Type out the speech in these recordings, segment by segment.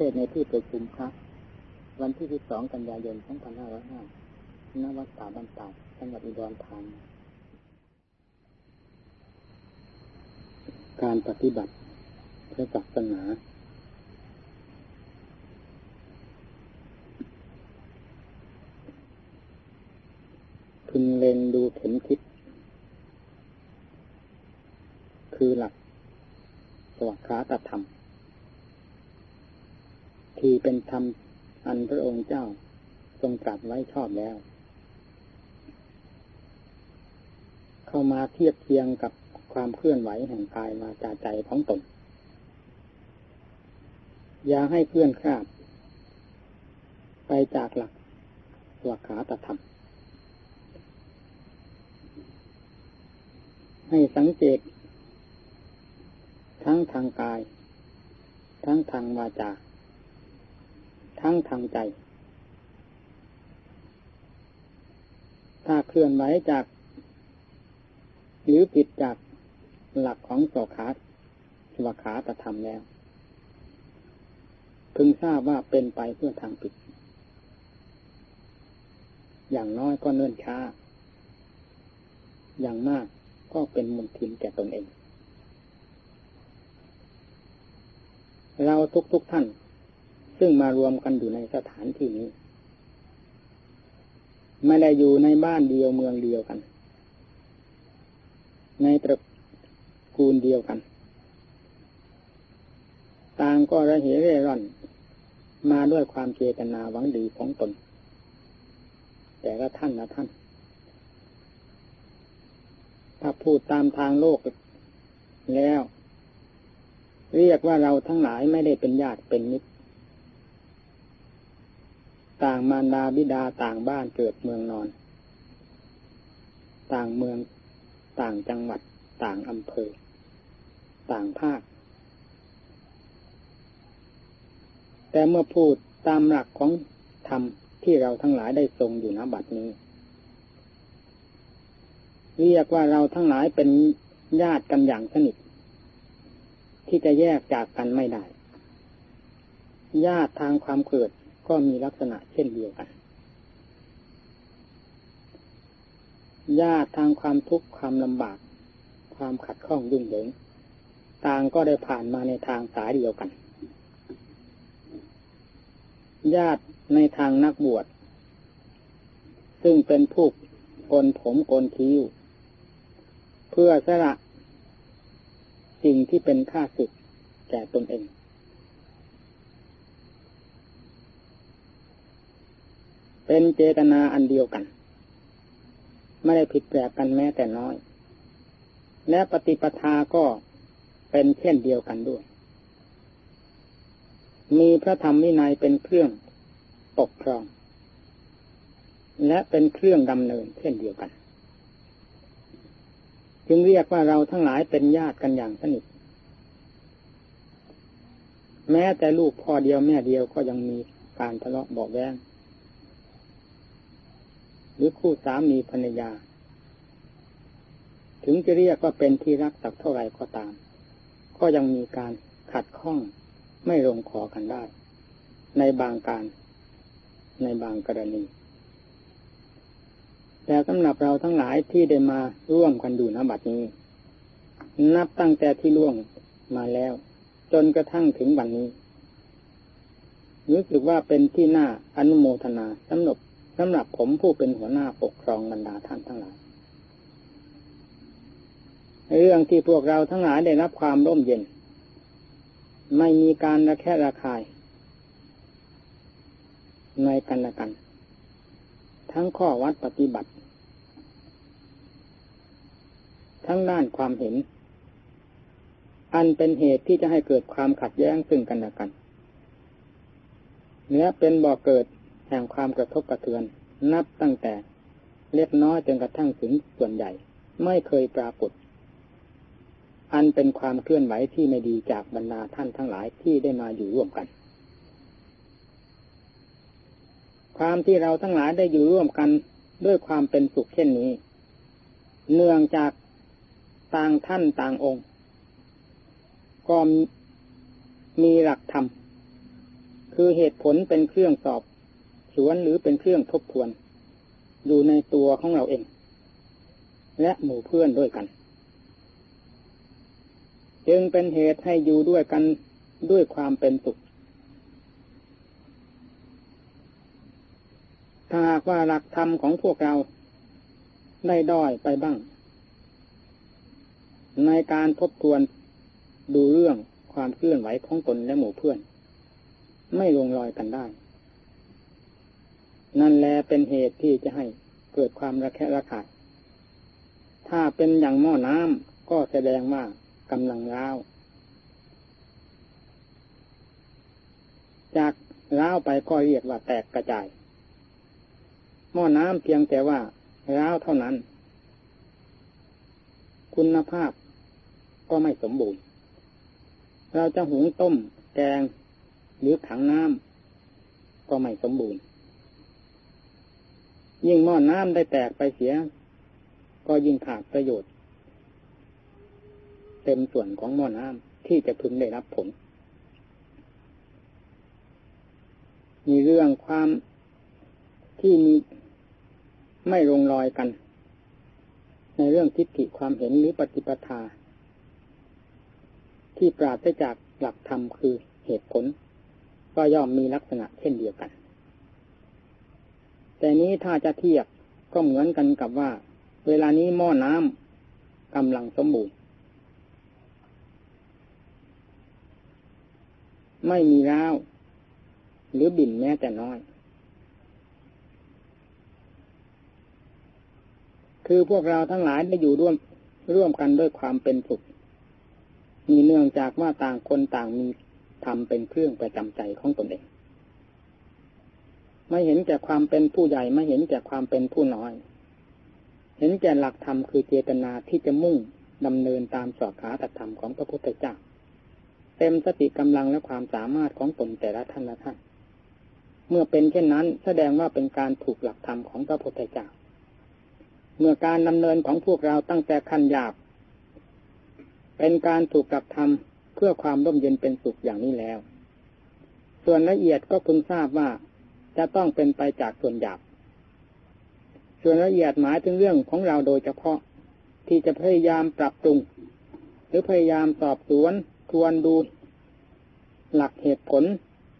ทศในที่ประชุมพระวันที่ที่สองกันยายนสองพันห้าร้อยห้าณวัดป่าบ้านตาดจังหวัดอุดรธานีการปฏิบัติพระศาสนาพึงเล็งดูเข็มทิศคือหลักสวัสดิธรรม ทีเป็นธรรมอันพระองค์เจ้าทรงตรัสไว้ชอบแล้ว เข้ามาเทียบเทียงกับความเคลื่อนไหวแห่งกายมาจาใจของตน อย่าให้เคลื่อนคลาด ไปจากหลักสวขาตธรรม ให้สังเกต ทั้งทางกาย ทั้งทางวาจา ทั้งทางใจ ถ้าเคลื่อนไหวจาก หรือผิดจากหลักของสขาสวขาตธรรมแล้ว พึงทราบว่าเป็นไปเพื่อทางผิด อย่างน้อยก็เนื่นช้า อย่างมากก็เป็นมุนทินแก่ตนเอง เราทุกๆทท่าน ซึ่งมารวมกันอยู่ในสถานที่นี้ ไม่ได้อยู่ในบ้านเดียวเมืองเดียวกัน ในตระกูลเดียวกัน ต่างก็ระเหเร่ร่อน มาด้วยความเจตนาหวังดีของตน แต่ละท่านละท่าน ถ้าพูดตามทางโลกแล้วเรียกว่าเราทั้งหลายไม่ได้เป็นญาติเป็นมิตร ต่างมารดาบิดาต่างบ้านเกิดเมืองนอน ต่างเมือง ต่างจังหวัด ต่างอำเภอ ต่างภาค แต่เมื่อพูดตามหลักของธรรมที่เราทั้งหลายได้ทรงอยู่ณบัดนี้ เรียกว่าเราทั้งหลายเป็นญาติกันอย่างสนิท ที่จะแยกจากกันไม่ได้ ญาติทางความเกิด ก็มีลักษณะเช่นเดียวกันญาติทางความทุกข์ความลำบาก ความขัดข้องยุ่งเหยิงต่างก็ได้ผ่านมาในทางสายเดียวกัน ญาติในทางนักบวช ซึ่งเป็นผู้กนผมกนคิ้ว เพื่อสละสิ่งที่เป็นค่าศึกแก่ตนเอง เป็นเจตนาอันเดียวกัน ไม่ได้ผิดแปลกกันแม้แต่น้อย และปฏิปทาก็เป็นเช่นเดียวกันด้วย มีพระธรรมวินัยเป็นเครื่องปกครอง และเป็นเครื่องดำเนินเช่นเดียวกัน จึงเรียกว่าเราทั้งหลายเป็นญาติกันอย่างสนิทแม้แต่ลูกพ่อเดียวแม่เดียวก็ยังมีการทะเลาะบอกแย้ง รือคู่สามีภรรยา ถึงจะเรียกว่าเป็นที่รักสักเท่าไหร่ก็ตาม ก็ยังมีการขัดข้องไม่ลงคอกันได้ ในบางการ ในบางกรณี แต่สำหรับเราทั้งหลายที่ได้มาร่วมกันดูนบัดนี้ นับตั้งแต่ที่ล่วงมาแล้ว จนกระทั่งถึงวันนี้รู้สึกว่าเป็นที่น่าอนุโมทนาสำหรับ สำหรับผมผู้เป็นหัวหน้าปกครองบรรดาท่านทั้งหลายเรื่องที่พวกเราทั้งหลายได้รับความร่มเย็น ไม่มีการระแคะระคาย ในกันและกัน ทั้งข้อวัดปฏิบัติ ทั้งด้านความเห็น อันเป็นเหตุที่จะให้เกิดความขัดแย้งซึ่งกันและกันเนื้อเป็นบ่อเกิดแห่งความกระทบกระเทือน นับตั้งแต่เล็กน้อยจนกระทั่งถึงส่วนใหญ่ ไม่เคยปรากฏ อันเป็นความเคลื่อนไหวที่ไม่ดีจากบรรดาท่านทั้งหลายที่ได้มาอยู่ร่วมกัน ความที่เราทั้งหลายได้อยู่ร่วมกันด้วยความเป็นสุขเช่นนี้ เนื่องจากต่างท่านต่างองค์ ก็มีหลักธรรมคือเหตุผลเป็นเครื่องสอบ สวนหรือเป็นเครื่องทบทวน อยู่ในตัวของเราเอง และหมู่เพื่อนด้วยกัน จึงเป็นเหตุให้อยู่ด้วยกันด้วยความเป็นสุขถ้าหากว่าหลักธรรมของพวกเราได้ด้อยไปบ้าง ในการทบทวนดูเรื่องความเคลื่อนไหวของตนและหมู่เพื่อน ไม่ลงรอยกันได้ นั่นแลเป็นเหตุที่จะให้เกิดความระแคะระคายถ้าเป็นอย่างหม้อน้ำก็แสดงว่ากำลังร้าว จากร้าวไปก็เรียกว่าแตกกระจาย หม้อน้ำเพียงแต่ว่าร้าวเท่านั้น คุณภาพก็ไม่สมบูรณ์ เราจะหุงต้ม แกง หรือถังน้ำก็ไม่สมบูรณ์ ยิ่งหม้อน้ำได้แตกไปเสีย ก็ยิ่งขาดประโยชน์ เต็มส่วนของหม้อน้ำที่จะพึงได้รับผล มีเรื่องความที่มีไม่ลงรอยกัน ในเรื่องทิฏฐิความเห็นหรือปฏิปทา ที่ปราศจากหลักธรรมคือเหตุผล ก็ย่อมมีลักษณะเช่นเดียวกัน แต่นี้ถ้าจะเทียบก็เหมือนกันกับว่า เวลานี้หม้อน้ำกำลังสมบูรณ์ ไม่มีร้าวหรือบิ่นแม้แต่น้อย คือพวกเราทั้งหลายได้อยู่ร่วมร่วมกันด้วยความเป็นสุข มีเนื่องจากว่าต่างคนต่างมีทำเป็นเครื่องประจำใจของตนเอง ไม่เห็นแก่ความเป็นผู้ใหญ่ไม่เห็นแก่ความเป็นผู้น้อย เห็นแก่หลักธรรมคือเจตนาที่จะมุ่งดำเนินตามสอบขาตธรรมของพระพุทธเจ้าเต็มสติกำลังและความสามารถของตนแต่ละท่านละท่าน เมื่อเป็นเช่นนั้นแสดงว่าเป็นการถูกหลักธรรมของพระพุทธเจ้า เมื่อการดำเนินของพวกเราตั้งแต่ขั้นหยาบ เป็นการถูกกลับทำเพื่อความร่มเย็นเป็นสุขอย่างนี้แล้ว ส่วนละเอียดก็พึงทราบว่า จะต้องเป็นไปจากส่วนหยาบ ส่วนละเอียดหมายถึงเรื่องของเราโดยเฉพาะที่จะพยายามปรับปรุง หรือพยายามสอบสวนทวนดู หลักเหตุผล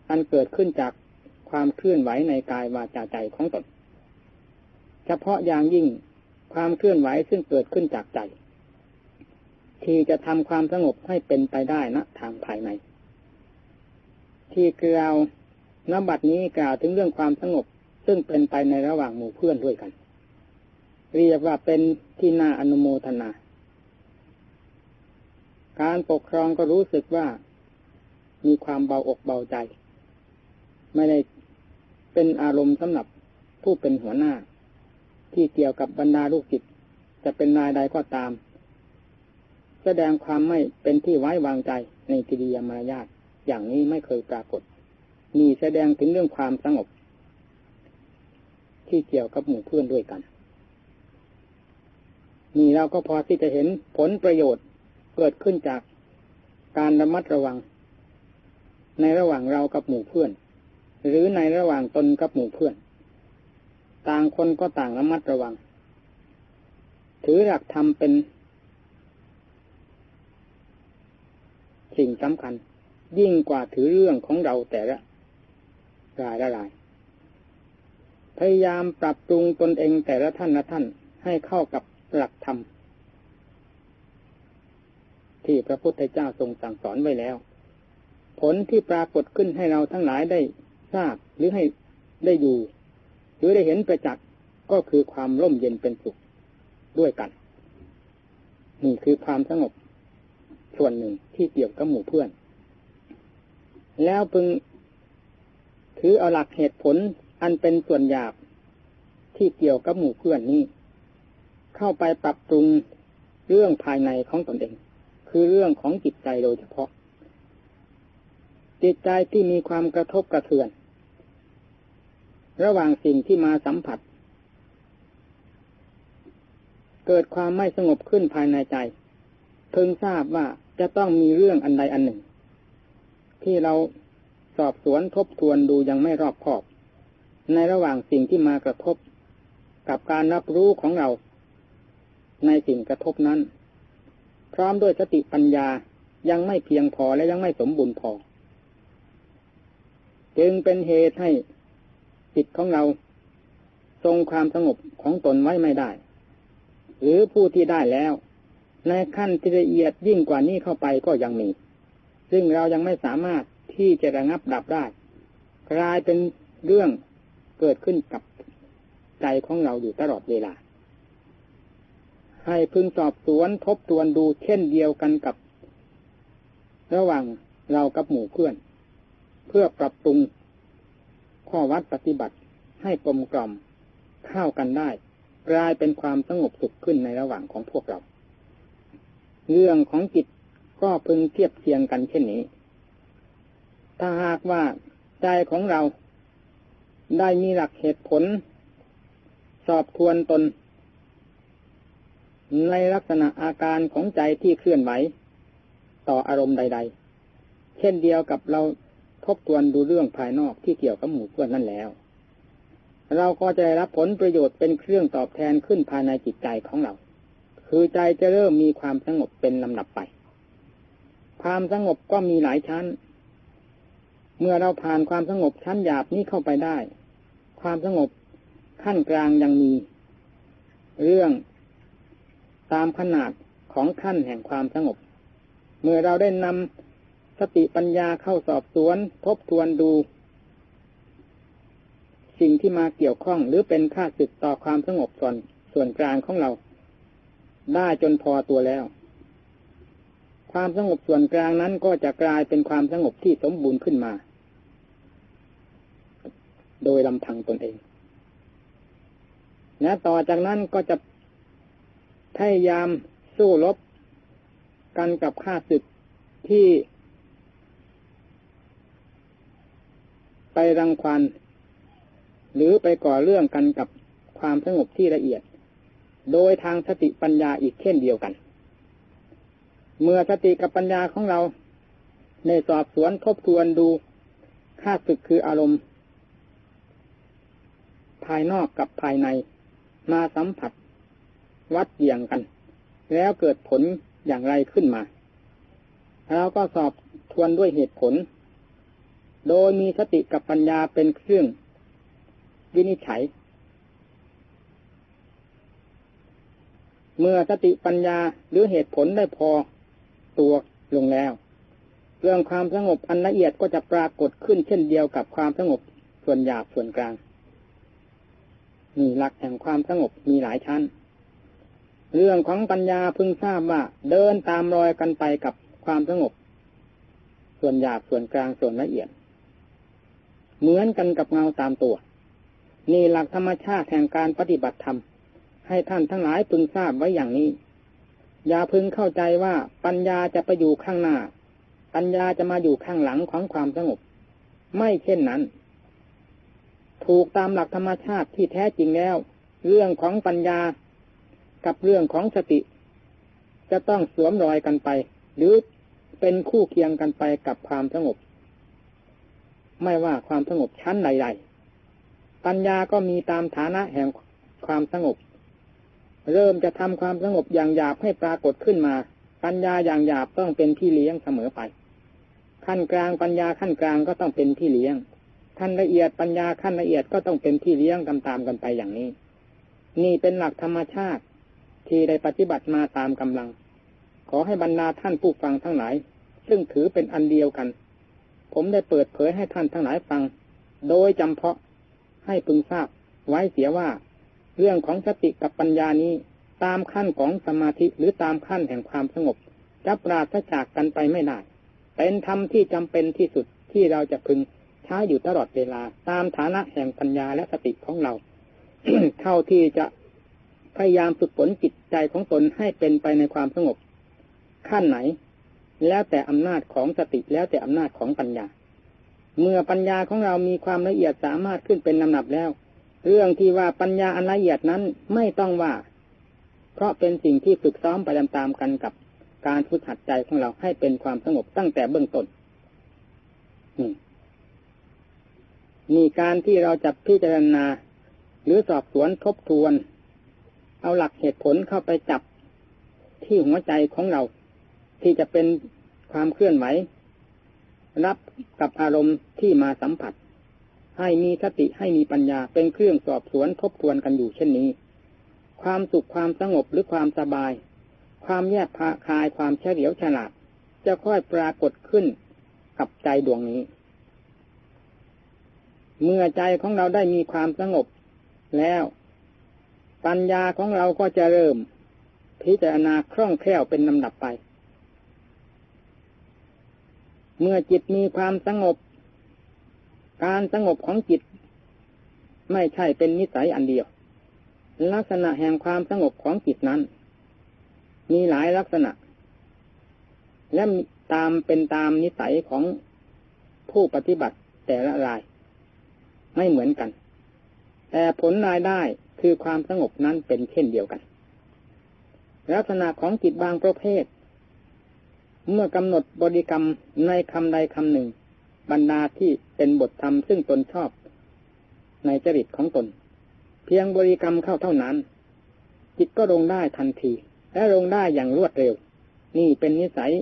อันเกิดขึ้นจากความเคลื่อนไหวในกายวาจาใจของตน เฉพาะอย่างยิ่งความเคลื่อนไหวซึ่งเกิดขึ้นจากใจ ที่จะทำความสงบให้เป็นไปได้นะทางภายใน ที่กล่าว นบัดนี้กล่าวถึงเรื่องความสงบ ซึ่งเป็นไปในระหว่างหมู่เพื่อนด้วยกัน เรียกว่าเป็นที่น่าอนุโมทนา การปกครองก็รู้สึกว่ามีความเบาอกเบาใจ ไม่ได้เป็นอารมณ์สำหรับผู้เป็นหัวหน้า ที่เกี่ยวกับบรรดาลูกศิษย์จะเป็นนายใดก็ตาม แสดงความไม่เป็นที่ไว้วางใจในกิริยามารยาทอย่างนี้ไม่เคยปรากฏ มีแสดงถึงเรื่องความสงบ ที่เกี่ยวกับหมู่เพื่อนด้วยกันนี่เราก็พอที่จะเห็นผลประโยชน์เกิดขึ้นจากการระมัดระวัง ในระหว่างเรากับหมู่เพื่อน หรือในระหว่างตนกับหมู่เพื่อน ต่างคนก็ต่างระมัดระวัง ถือหลักธรรมเป็น สิ่งสำคัญ ยิ่งกว่าถือเรื่องของเราแต่ละ รายละราย พยายามปรับปรุงตนเองแต่ละท่านละท่านให้เข้ากับหลักธรรม ที่พระพุทธเจ้าทรงสั่งสอนไว้แล้ว ผลที่ปรากฏขึ้นให้เราทั้งหลายได้ทราบหรือให้ได้อยู่ หรือได้เห็นประจักษ์ก็คือความร่มเย็นเป็นสุขด้วยกัน นี่คือความสงบส่วนหนึ่งที่เกี่ยวกับหมู่เพื่อน แล้วพึง ถือเอาหลักเหตุผลอันเป็นส่วนหยาบที่เกี่ยวกับหมู่เพื่อนนี้ เข้าไปปรับปรุงเรื่องภายในของตนเอง คือเรื่องของจิตใจโดยเฉพาะ จิตใจที่มีความกระทบกระเทือน ระหว่างสิ่งที่มาสัมผัส เกิดความไม่สงบขึ้นภายในใจเพิ่งทราบว่าจะต้องมีเรื่องอันใดอันหนึ่ง ที่เรา สอบสวนทบทวนดูยังไม่รอบคอบ ในระหว่างสิ่งที่มากระทบ กับการรับรู้ของเรา ในสิ่งกระทบนั้น พร้อมด้วยสติปัญญายังไม่เพียงพอและยังไม่สมบูรณ์พอ จึงเป็นเหตุให้จิตของเรา ทรงความสงบของตนไว้ไม่ได้ หรือผู้ที่ได้แล้ว ในขั้นที่ละเอียดยิ่งกว่านี้เข้าไปก็ยังมี ซึ่งเรายังไม่สามารถ ที่จะระงับดับได้ กลายเป็นเรื่องเกิดขึ้นกับใจของเราอยู่ตลอดเวลา ให้พึงสอบสวนทบทวนดูเช่นเดียวกันกับ ระหว่างเรากับหมู่เพื่อน เพื่อปรับปรุงข้อวัดปฏิบัติให้กลมกล่อมเข้ากันได้ กลายเป็นความสงบสุขขึ้นในระหว่างของพวกเรา เรื่องของจิตก็พึงเทียบเทียงกันเช่นนี้ ถ้าหากว่าใจของเราได้มีหลักเหตุผล สอบทวนตน ในลักษณะอาการของใจที่เคลื่อนไหว ต่ออารมณ์ใด ๆ เช่นเดียวกับเราทบทวนดูเรื่องภายนอกที่เกี่ยวกับหมู่เพื่อนนั่นแล้ว เราก็จะได้รับผลประโยชน์เป็นเครื่องตอบแทนขึ้นภายในจิตใจของเรา คือใจจะเริ่มมีความสงบเป็นลำดับไป ความสงบก็มีหลายชั้น เมื่อเราผ่านความสงบชั้นหยาบนี้เข้าไปได้ ความสงบขั้นกลางยังมี เรื่องตามขนาดของขั้นแห่งความสงบ เมื่อเราได้นำสติปัญญาเข้าสอบสวน ทบทวนดู สิ่งที่มาเกี่ยวข้องหรือเป็นค่าศึกต่อความสงบส่วนส่วนกลางของเรา ได้จนพอตัวแล้ว ความสงบส่วนกลางนั้นก็จะกลายเป็นความสงบที่สมบูรณ์ขึ้นมา โดยลำพังตนเองและต่อจากนั้นก็จะพยายามสู้รบกันกับข้าศึกที่ ไปรังควานหรือไปก่อเรื่องกันกับความสงบที่ละเอียด โดยทางสติปัญญาอีกเช่นเดียวกัน เมื่อสติกับปัญญาของเรา ในสอบสวนทบทวนดูค่าศึกคืออารมณ์ ภายนอกกับภายใน มาสัมผัส วัดเยี่ยงกัน แล้วเกิดผลอย่างไรขึ้นมาเราก็สอบทวนด้วยเหตุผล โดยมีสติกับปัญญาเป็นเครื่องวินิจฉัย เมื่อสติปัญญาหรือเหตุผลได้พอตัวลงแล้ว เรื่องความสงบอันละเอียดก็จะปรากฏขึ้นเช่นเดียวกับความสงบส่วนหยาบส่วนกลาง นี่หลักแห่งความสงบมีหลายชั้น เรื่องของปัญญาพึงทราบว่าเดินตามรอยกันไปกับความสงบ ส่วนหยาบส่วนกลางส่วนละเอียด เหมือนกันกับเงาตามตัว นี่หลักธรรมชาติแห่งการปฏิบัติธรรม ให้ท่านทั้งหลายพึงทราบไว้อย่างนี้ อย่าพึงเข้าใจว่าปัญญาจะไปอยู่ข้างหน้า ปัญญาจะมาอยู่ข้างหลังของความสงบ ไม่เช่นนั้น ถูกตามหลักธรรมชาติที่แท้จริงแล้ว เรื่องของปัญญากับเรื่องของสติ จะต้องสวมรอยกันไป หรือเป็นคู่เคียงกันไปกับความสงบ ไม่ว่าความสงบชั้นใดๆปัญญาก็มีตามฐานะแห่งความสงบ เริ่มจะทำความสงบอย่างหยาบให้ปรากฏขึ้นมา ปัญญาอย่างหยาบต้องเป็นที่เลี้ยงเสมอไป ขั้นกลางปัญญาขั้นกลางก็ต้องเป็นที่เลี้ยง ขั้นละเอียดปัญญาขั้นละเอียดก็ต้องเป็นที่เลี้ยงตามๆกันไปอย่างนี้ นี่เป็นหลักธรรมชาติที่ได้ปฏิบัติมาตามกำลัง ขอให้บรรดาท่านผู้ฟังทั้งหลาย ซึ่งถือเป็นอันเดียวกัน ผมได้เปิดเผยให้ท่านทั้งหลายฟัง โดยจำเพาะให้พึงทราบไว้เสียว่า เรื่องของสติกับปัญญานี้ตามขั้นของสมาธิหรือตามขั้นแห่งความสงบจะปราศจากกันไปไม่ได้ เป็นธรรมที่จำเป็นที่สุดที่เราจะพึง ช้อยู่ตลอดเวลาตามฐานะแห่งปัญญาและสติของเราเท่าที่จะพยายามฝึกฝนจิตใจของตนให้เป็นไปในความสงบ ขั้นไหน แล้วแต่อำนาจของสติแล้วแต่อำนาจของปัญญา เมื่อปัญญาของเรามีความละเอียดสามารถขึ้นเป็นลำดับแล้ว เรื่องที่ว่าปัญญาอันละเอียดนั้นไม่ต้องว่า เพราะเป็นสิ่งที่ฝึกซ้อมไปตามๆกันกับการฝึกหัดใจของเราให้เป็นความสงบตั้งแต่เบื้องต้น มีการที่เราจะพิจารณา หรือสอบสวนทบทวน เอาหลักเหตุผลเข้าไปจับที่หัวใจของเรา ที่จะเป็นความเคลื่อนไหว รับกับอารมณ์ที่มาสัมผัส ให้มีสติให้มีปัญญาเป็นเครื่องสอบสวนทบทวนกันอยู่เช่นนี้ ความสุขความสงบหรือความสบาย ความแยกพาคายความเฉลียวฉลาด จะค่อยปรากฏขึ้นกับใจดวงนี้ เมื่อใจของเราได้มีความสงบ แล้ว ปัญญาของเราก็จะเริ่ม พิจารณาคล่องแคล่วเป็นลำดับไป เมื่อจิตมีความสงบ การสงบของจิต ไม่ใช่เป็นนิสัยอันเดียว ลักษณะแห่งความสงบของจิตนั้น มีหลายลักษณะ และตามเป็นตามนิสัยของผู้ปฏิบัติแต่ละราย ไม่เหมือนกัน แต่ผลรายได้คือความสงบนั้นเป็นเช่นเดียวกัน ลักษณะของจิตบางประเภท เมื่อกำหนดบริกรรมในคำใดคำหนึ่ง บรรดาที่เป็นบทธรรมซึ่งตนชอบ ในจริตของตน เพียงบริกรรมเข้าเท่านั้น จิตก็ลงได้ทันที และลงได้อย่างรวดเร็ว นี่เป็นนิสัย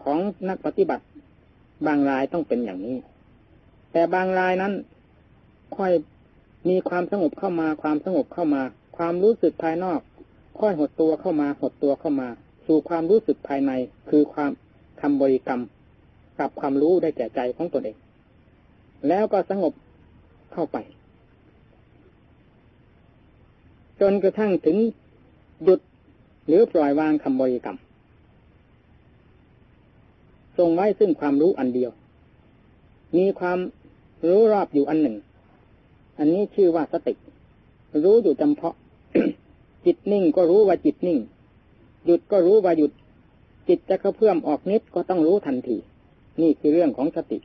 ของนักปฏิบัติบางรายต้องเป็นอย่างนี้ แต่บางรายนั้น ค่อยมีความสงบเข้ามา ความสงบเข้ามา ความรู้สึกภายนอก ค่อยหดตัวเข้ามาหดตัวเข้ามา สู่ความรู้สึกภายในคือความทำบริกรรม กับความรู้ได้แก่ใจของตนเอง แล้วก็สงบเข้าไป จนกระทั่งถึงหยุดหรือปล่อยวางคำบริกรรมทรงไว้ซึ่งความรู้อันเดียว มีความ รู้รอบอยู่อันหนึ่ง อันนี้ชื่อว่าสติ รู้อยู่จำเพาะ จิตนิ่งก็รู้ว่าจิตนิ่ง หยุดก็รู้ว่าหยุด จิตจะกระเพื่อมออกนิดก็ต้องรู้ทันที นี่คือเรื่องของสติ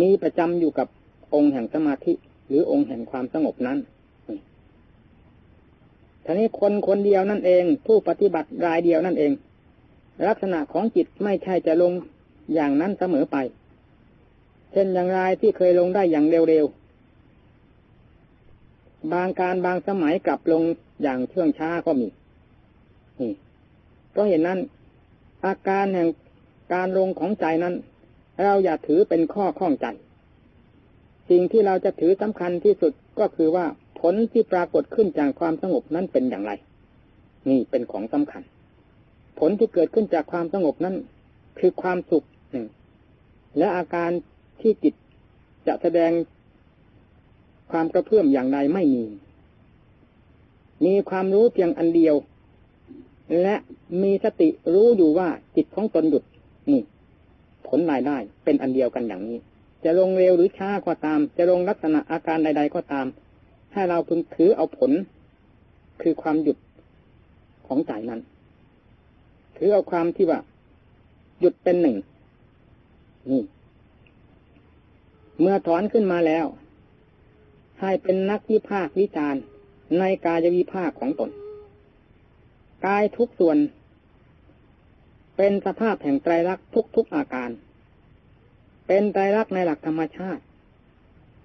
มีประจำอยู่กับองค์แห่งสมาธิ หรือองค์แห่งความสงบนั้นทีนี้คนคนเดียวนั่นเอง ผู้ปฏิบัติรายเดียวนั่นเอง ลักษณะของจิตไม่ใช่จะลงอย่างนั้นเสมอไป ช่นอย่างไรที่เคยลงได้อย่างเร็วๆ บางการบางสมัยกลับลงอย่างเชื่องช้าก็มี นี่ก็เห็นนั้น อาการแห่งการลงของใจนั้น เราอย่าถือเป็นข้อข้องใจ สิ่งที่เราจะถือสำคัญที่สุดก็คือว่าผลที่ปรากฏขึ้นจากความสงบนั้นเป็นอย่างไร นี่เป็นของสำคัญ ผลที่เกิดขึ้นจากความสงบนั้น คือความสุขหนึ่งและอาการ ที่จิตจะแสดงความกระเพื่อมอย่างใดไม่มี มีความรู้เพียงอันเดียว และมีสติรู้อยู่ว่าจิตของตนหยุดนี่ ผลรายได้เป็นอันเดียวกันอย่างนี้ จะลงเร็วหรือช้าก็ตาม จะลงลักษณะอาการใด ๆ ก็ตามให้เราพึงถือเอาผล คือความหยุดของใจนั้น ถือเอาความที่ว่า หยุดเป็นหนึ่งนี่ เมื่อถอนขึ้นมาแล้ว ให้เป็นนักวิพากวิจารณ์ในกายวิภาคของตน กายทุกส่วน เป็นสภาพแห่งไตรลักษณ์ทุกๆอาการ เป็นไตรลักษณ์ในหลักธรรมชาติ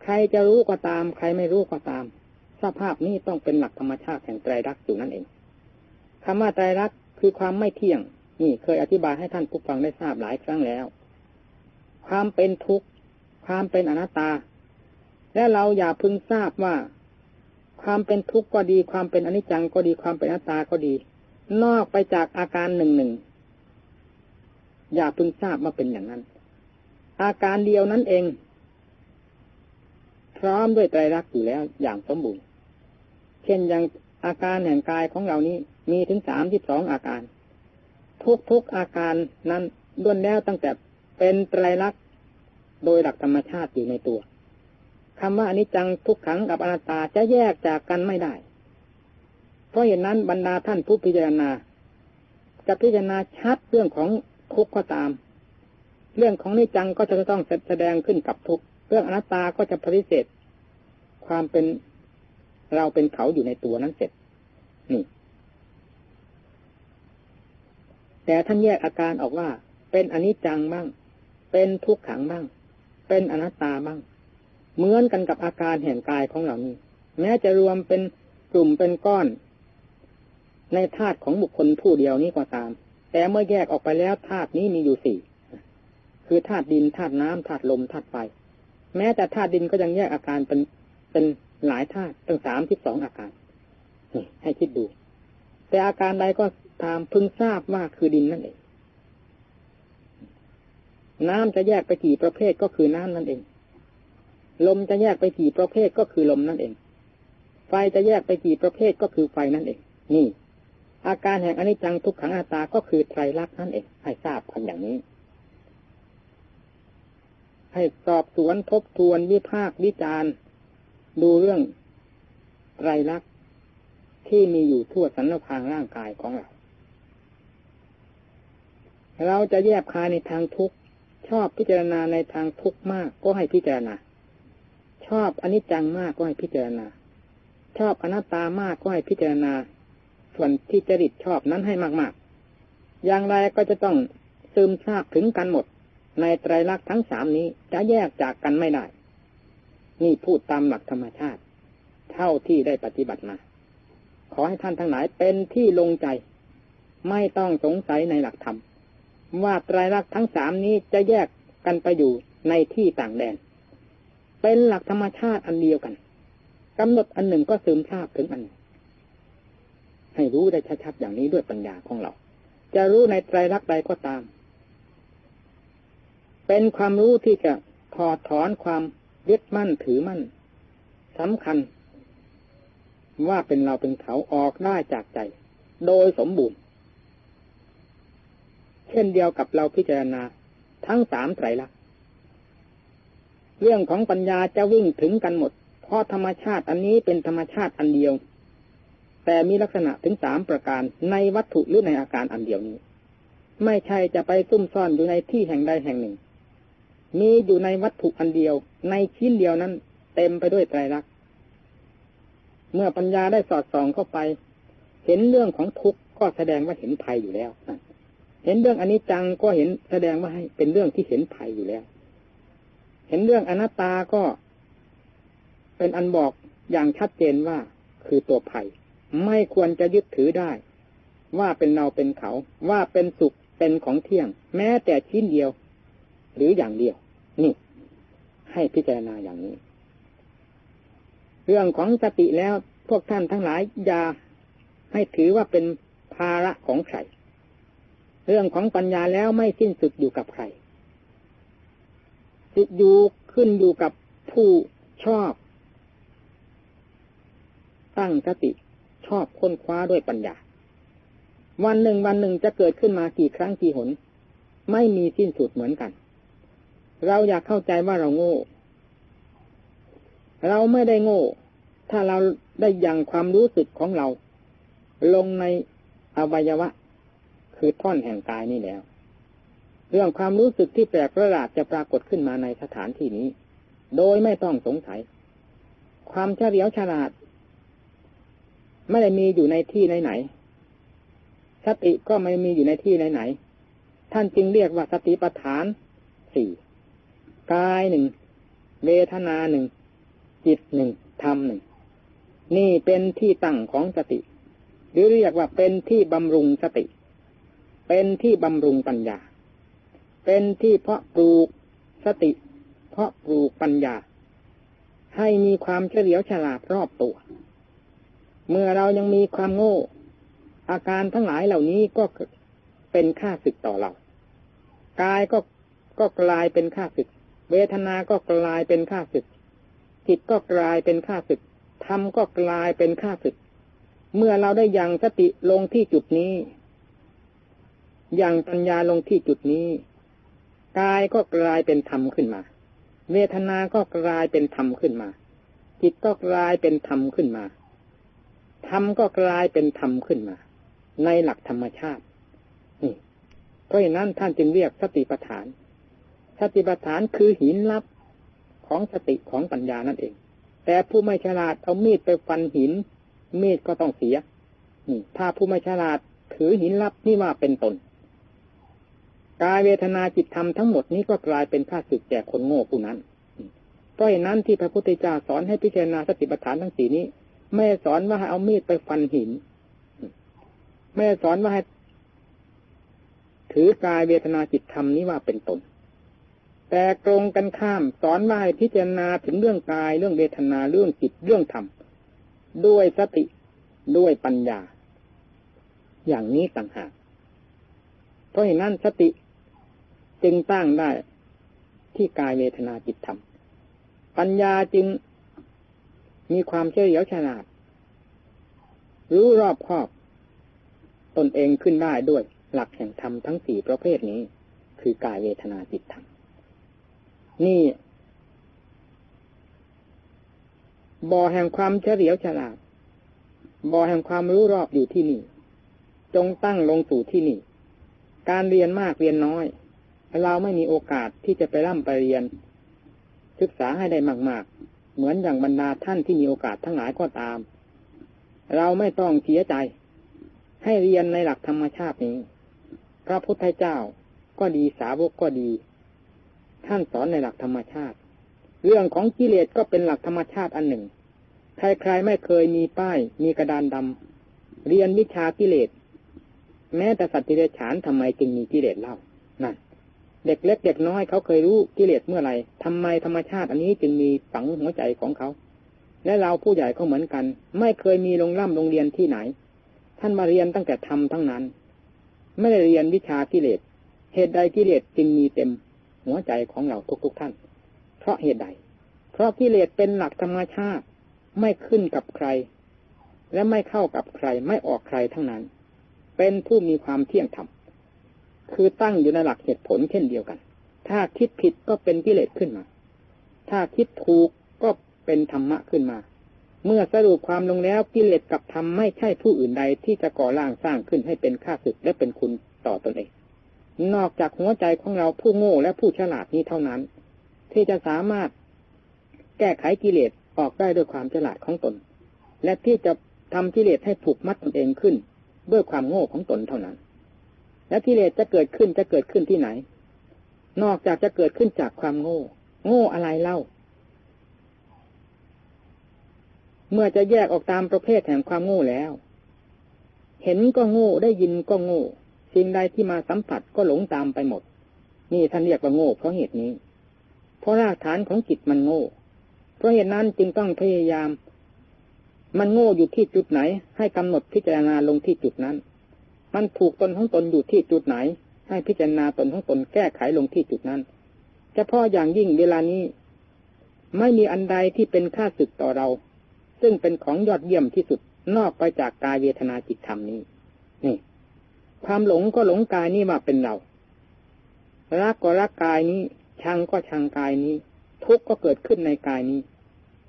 ใครจะรู้ก็ตาม ใครไม่รู้ก็ตาม สภาพนี้ต้องเป็นหลักธรรมชาติแห่งไตรลักษณ์อยู่นั่นเองคำว่าไตรลักษณ์คือความไม่เที่ยง นี่เคยอธิบายให้ท่านผู้ฟังได้ทราบหลายครั้งแล้ว ความเป็นทุกข์ ความเป็นอนัตตา และเราอย่าพึงทราบว่า ความเป็นทุกข์ก็ดี ความเป็นอนิจจังก็ดีความเป็นอนัตตาก็ดี นอกไปจากอาการหนึ่งหนึ่งอย่าพึงทราบว่าเป็นอย่างนั้น อาการเดียวนั้นเอง พร้อมด้วยไตรลักษณ์อยู่แล้วอย่างสมบูรณ์เช่นอย่างอาการแห่งกายของเรานี้มีถึงสามที่สองอาการ ทุกทุกอาการนั้นล้วนแล้วตั้งแต่เป็นไตรลักษณ์ โดยหลักธรรมชาติอยู่ในตัวคำว่าอนิจจังทุกขังกับอนัตตาจะแยกจากกันไม่ได้ เพราะเหตุนนั้นบรรดาท่านผู้พิจารณา จะพิจารณาชัดเรื่องของทุกข์ก็ตาม เรื่องของนิจจังก็จะต้องแสดงขึ้นกับทุกเรื่องอนัตตาก็จะปฏิเสธ ความเป็นเราเป็นเขาอยู่ในตัวนั้นเสร็จ นี่ แต่ท่านแยกอาการออกว่า เป็นอนิจจังบ้าง เป็นทุกขังบ้าง เป็นอนัตตาบ้าง เหมือนกันกับอาการแห่งกายของเรานี้ แม้จะรวมเป็นกลุ่มเป็นก้อน ในธาตุของบุคคลผู้เดียวนี้ก็ตาม แต่เมื่อแยกออกไปแล้วธาตุนี้มีอยู่สี่คือธาตุดินธาตุน้ำธาตุลมธาตุไฟแม้แต่ธาตุดินก็ยังแยกอาการเป็นเป็นหลายธาตุตั้งสามสิบสองอาการให้คิดดู แต่อาการใดก็ตามพึงทราบว่าคือดินนั่นเอง น้ำจะแยกไปกี่ประเภทก็คือน้ำนั่นเอง ลมจะแยกไปกี่ประเภทก็คือลมนั่นเอง ไฟจะแยกไปกี่ประเภทก็คือไฟนั่นเอง นี่ อาการแห่งอนิจจังทุกขังอาตาก็คือไตรลักษณ์นั่นเอง ให้ทราบกันอย่างนี้ ให้สอบสวนทบทวนวิพากวิจารณ์ดูเรื่องไตรลักษณ์ที่มีอยู่ทั่วสันพางร่างกายของเรา เราจะแยบคายในทางทุกข์ ชอบพิจารณาในทางทุกข์มากก็ให้พิจารณา ชอบอนิจจังมากก็ให้พิจารณา ชอบอนัตตามากก็ให้พิจารณา ส่วนที่จริตชอบนั้นให้มากๆ อย่างไรก็จะต้องซึมซาบถึงกันหมด ในไตรลักษณ์ทั้งสามนี้จะแยกจากกันไม่ได้ นี่พูดตามหลักธรรมชาติ เท่าที่ได้ปฏิบัติมา ขอให้ท่านทั้งหลายเป็นที่ลงใจ ไม่ต้องสงสัยในหลักธรรม ว่าไตรลักษณ์ทั้งสามนี้จะแยกกันไปอยู่ในที่ต่างแดน เป็นหลักธรรมชาติอันเดียวกันกำหนดอันหนึ่งก็ซึมซาบถึงอัน ให้รู้ได้ชัดๆอย่างนี้ด้วยปัญญาของเรา จะรู้ในไตรลักษณ์ใดก็ตาม เป็นความรู้ที่จะถอดถอนความยึดมั่นถือมั่นสำคัญ ว่าเป็นเราเป็นเขาออกได้จากใจ โดยสมบูรณ์ เช่นเดียวกับเราพิจารณา ทั้งสามไตรลักษณ์เรื่องของปัญญาจะวิ่งถึงกันหมด เพราะธรรมชาติอันนี้เป็นธรรมชาติอันเดียว แต่มีลักษณะถึงสามประการในวัตถุหรือในอาการอันเดียวนี้ ไม่ใช่จะไปซุ่มซ่อนอยู่ในที่แห่งใดแห่งหนึ่ง มีอยู่ในวัตถุอันเดียว ในชิ้นเดียวนั้น เต็มไปด้วยไตรลักษณ์เมื่อปัญญาได้สอดส่องเข้าไป เห็นเรื่องของทุกข์ก็แสดงว่าเห็นภัยอยู่แล้ว เห็นเรื่องอนิจจังก็เห็นแสดงว่าให้เป็นเรื่องที่เห็นภัยอยู่แล้ว เห็นเรื่องอนัตตาก็เป็นอันบอกอย่างชัดเจนว่าคือตัวภัย ไม่ควรจะยึดถือได้ ว่าเป็นเราเป็นเขา ว่าเป็นสุขเป็นของเที่ยง แม้แต่ชิ้นเดียว หรืออย่างเดียว นี่ ให้พิจารณาอย่างนี้ เรื่องของสติแล้วพวกท่านทั้งหลายอย่าให้ถือว่าเป็นภาระของใคร เรื่องของปัญญาแล้วไม่สิ้นสุดอยู่กับใครสิอยู่ขึ้นอยู่กับผู้ชอบ ตั้งสติชอบค้นคว้าด้วยปัญญา วันหนึ่งวันหนึ่งจะเกิดขึ้นมากี่ครั้งกี่หน ไม่มีสิ้นสุดเหมือนกัน เราอยากเข้าใจว่าเราโง่ เราไม่ได้โง่ ถ้าเราได้ยังความรู้สึกของเรา ลงในอวัยวะ คือท่อนแห่งกายนี่แล้ว เรื่องความรู้สึกที่แปลกประหลาดจะปรากฏขึ้นมาในสถานที่นี้ โดยไม่ต้องสงสัย ความเฉลียวฉลาด ไม่ได้มีอยู่ในที่ไหนไหนสติก็ไม่มีอยู่ในที่ไหนไหนท่านจึงเรียกว่าสติปัฏฐานสี่กายหนึ่งเวทนาหนึ่งจิตหนึ่งธรรมหนึ่งนี่เป็นที่ตั้งของสติ หรือเรียกว่าเป็นที่บำรุงสติ เป็นที่บำรุงปัญญา เป็นที่เพาะปลูกสติ เพาะปลูกปัญญา ให้มีความเฉลียวฉลาดรอบตัว เมื่อเรายังมีความโง่ อาการทั้งหลายเหล่านี้ก็เป็นค่าศึกต่อเรา กายก็ก็กลายเป็นค่าศึก เวทนาก็กลายเป็นค่าศึก จิตก็กลายเป็นข้าศึก ธรรมก็กลายเป็นข้าศึก เมื่อเราได้ยังสติลงที่จุดนี้ อยังปัญญาลงที่จุดนี้ กายก็กลายเป็นธรรมขึ้นมา เวทนาก็กลายเป็นธรรมขึ้นมา จิตก็กลายเป็นธรรมขึ้นมา ธรรมก็กลายเป็นธรรมขึ้นมา ในหลักธรรมชาติ นี่ เพราะฉะนั้นท่านจึงเรียกสติปัฏฐาน สติปัฏฐานคือหินลับของสติของปัญญานั่นเอง แต่ผู้ไม่ฉลาดเอามีดไปฟันหิน มีดก็ต้องเสีย นี่ ถ้าผู้ไม่ฉลาดถือหินลับนี่ว่าเป็นตน กายเวทนาจิตธรรมทั้งหมดนี้ก็กลายเป็นข้าศึกแก่คนโง่ผู้นั้นเพราะฉะนั้นที่พระพุทธเจ้าสอนให้พิจารณาสติปัฏฐานทั้งสี่นี้ ไม่สอนว่าให้เอามีดไปฟันหิน ไม่สอนว่าให้ถือกายเวทนาจิตธรรมนี้ว่าเป็นตน แต่ตรงกันข้ามสอนว่าให้พิจารณาถึงเรื่องกายเรื่องเวทนาเรื่องจิตเรื่องธรรมด้วยสติด้วยปัญญา อย่างนี้ต่างหากเพราะเหตุนั้นสติ จึงตั้งได้ที่กายเวทนาจิตธรรม ปัญญาจึงมีความเฉลียวฉลาด รู้รอบครอบ ตนเองขึ้นได้ด้วยหลักแห่งธรรมทั้งสี่ประเภทนี้ คือกายเวทนาจิตธรรม นี่บ่อแห่งความเฉลียวฉลาดบ่อแห่งความรู้รอบอยู่ที่นี่ จงตั้งลงสู่ที่นี่ การเรียนมากเรียนน้อย เราไม่มีโอกาสที่จะไปร่ำไปเรียน ศึกษาให้ได้มากๆ เหมือนอย่างบรรดาท่านที่มีโอกาสทั้งหลายก็ตาม เราไม่ต้องเสียใจ ให้เรียนในหลักธรรมชาตินี้ พระพุทธเจ้าก็ดีสาวกก็ดี ท่านสอนในหลักธรรมชาติ เรื่องของกิเลสก็เป็นหลักธรรมชาติอันหนึ่ง ใครๆไม่เคยมีป้าย มีกระดานดำเรียนวิชากิเลส แม้แต่สัตว์ที่ฉานทำไมจึงมีกิเลสเล่านั่น เด็กเล็กเด็กน้อยเขาเคยรู้กิเลสเมื่อไหร่ทำไมธรรมชาติอันนี้จึงมีฝังหัวใจของเขา และเราผู้ใหญ่ก็เหมือนกัน ไม่เคยมีโรงร่ำโรงเรียนที่ไหน ท่านมาเรียนตั้งแต่ทำทั้งนั้น ไม่ได้เรียนวิชากิเลส เหตุใดกิเลสจึงมีเต็มหัวใจของเราทุกๆทท่าน เพราะเหตุใด เพราะกิเลสเป็นหลักธรรมชาติไม่ขึ้นกับใคร และไม่เข้ากับใครไม่ออกใครทั้งนั้น เป็นผู้มีความเที่ยงธรรม คือตั้งอยู่ในหลักเหตุผลเช่นเดียวกัน ถ้าคิดผิดก็เป็นกิเลสขึ้นมา ถ้าคิดถูกก็เป็นธรรมะขึ้นมา เมื่อสรุปความลงแล้วกิเลสกับธรรมไม่ใช่ผู้อื่นใดที่จะก่อร่างสร้างขึ้นให้เป็นข้าศึกและเป็นคุณต่อตอนเอง นอกจากหัวใจของเราผู้โง่และผู้ฉลาดนี้เท่านั้น ที่จะสามารถแก้ไขกิเลสออกได้ด้วยความฉลาดของตน และที่จะทำกิเลสให้ผูกมัดตนเองขึ้น ด้วยความโง่ของตนเท่านั้น และกิเลสจะเกิดขึ้นจะเกิดขึ้นที่ไหน นอกจากจะเกิดขึ้นจากความโง่ โง่อะไรเล่า เมื่อจะแยกออกตามประเภทแห่งความโง่แล้ว เห็นก็โง่ได้ยินก็โง่ สิ่งใดที่มาสัมผัสก็หลงตามไปหมด นี่ท่านเรียกว่าโง่เพราะเหตุนี้ เพราะรากฐานของจิตมันโง่ เพราะเหตุนั้นจึงต้องพยายาม มันโง่อยู่ที่จุดไหน ให้กำหนดพิจารณาลงที่จุดนั้น มันถูกตนของตนอยู่ที่จุดไหน ให้พิจารณาตนของตนแก้ไขลงที่จุดนั้นเฉพาะอย่างยิ่งเวลานี้ ไม่มีอันใดที่เป็นค่าศึกต่อเรา ซึ่งเป็นของยอดเยี่ยมที่สุดนอกไปจากกายเวทนาจิตธรรมนี้ นี่ ความหลงก็หลงกายนี้ว่าเป็นเรารักก็รักกายนี้ชังก็ชังกายนี้ ทุกข์ก็เกิดขึ้นในกายนี้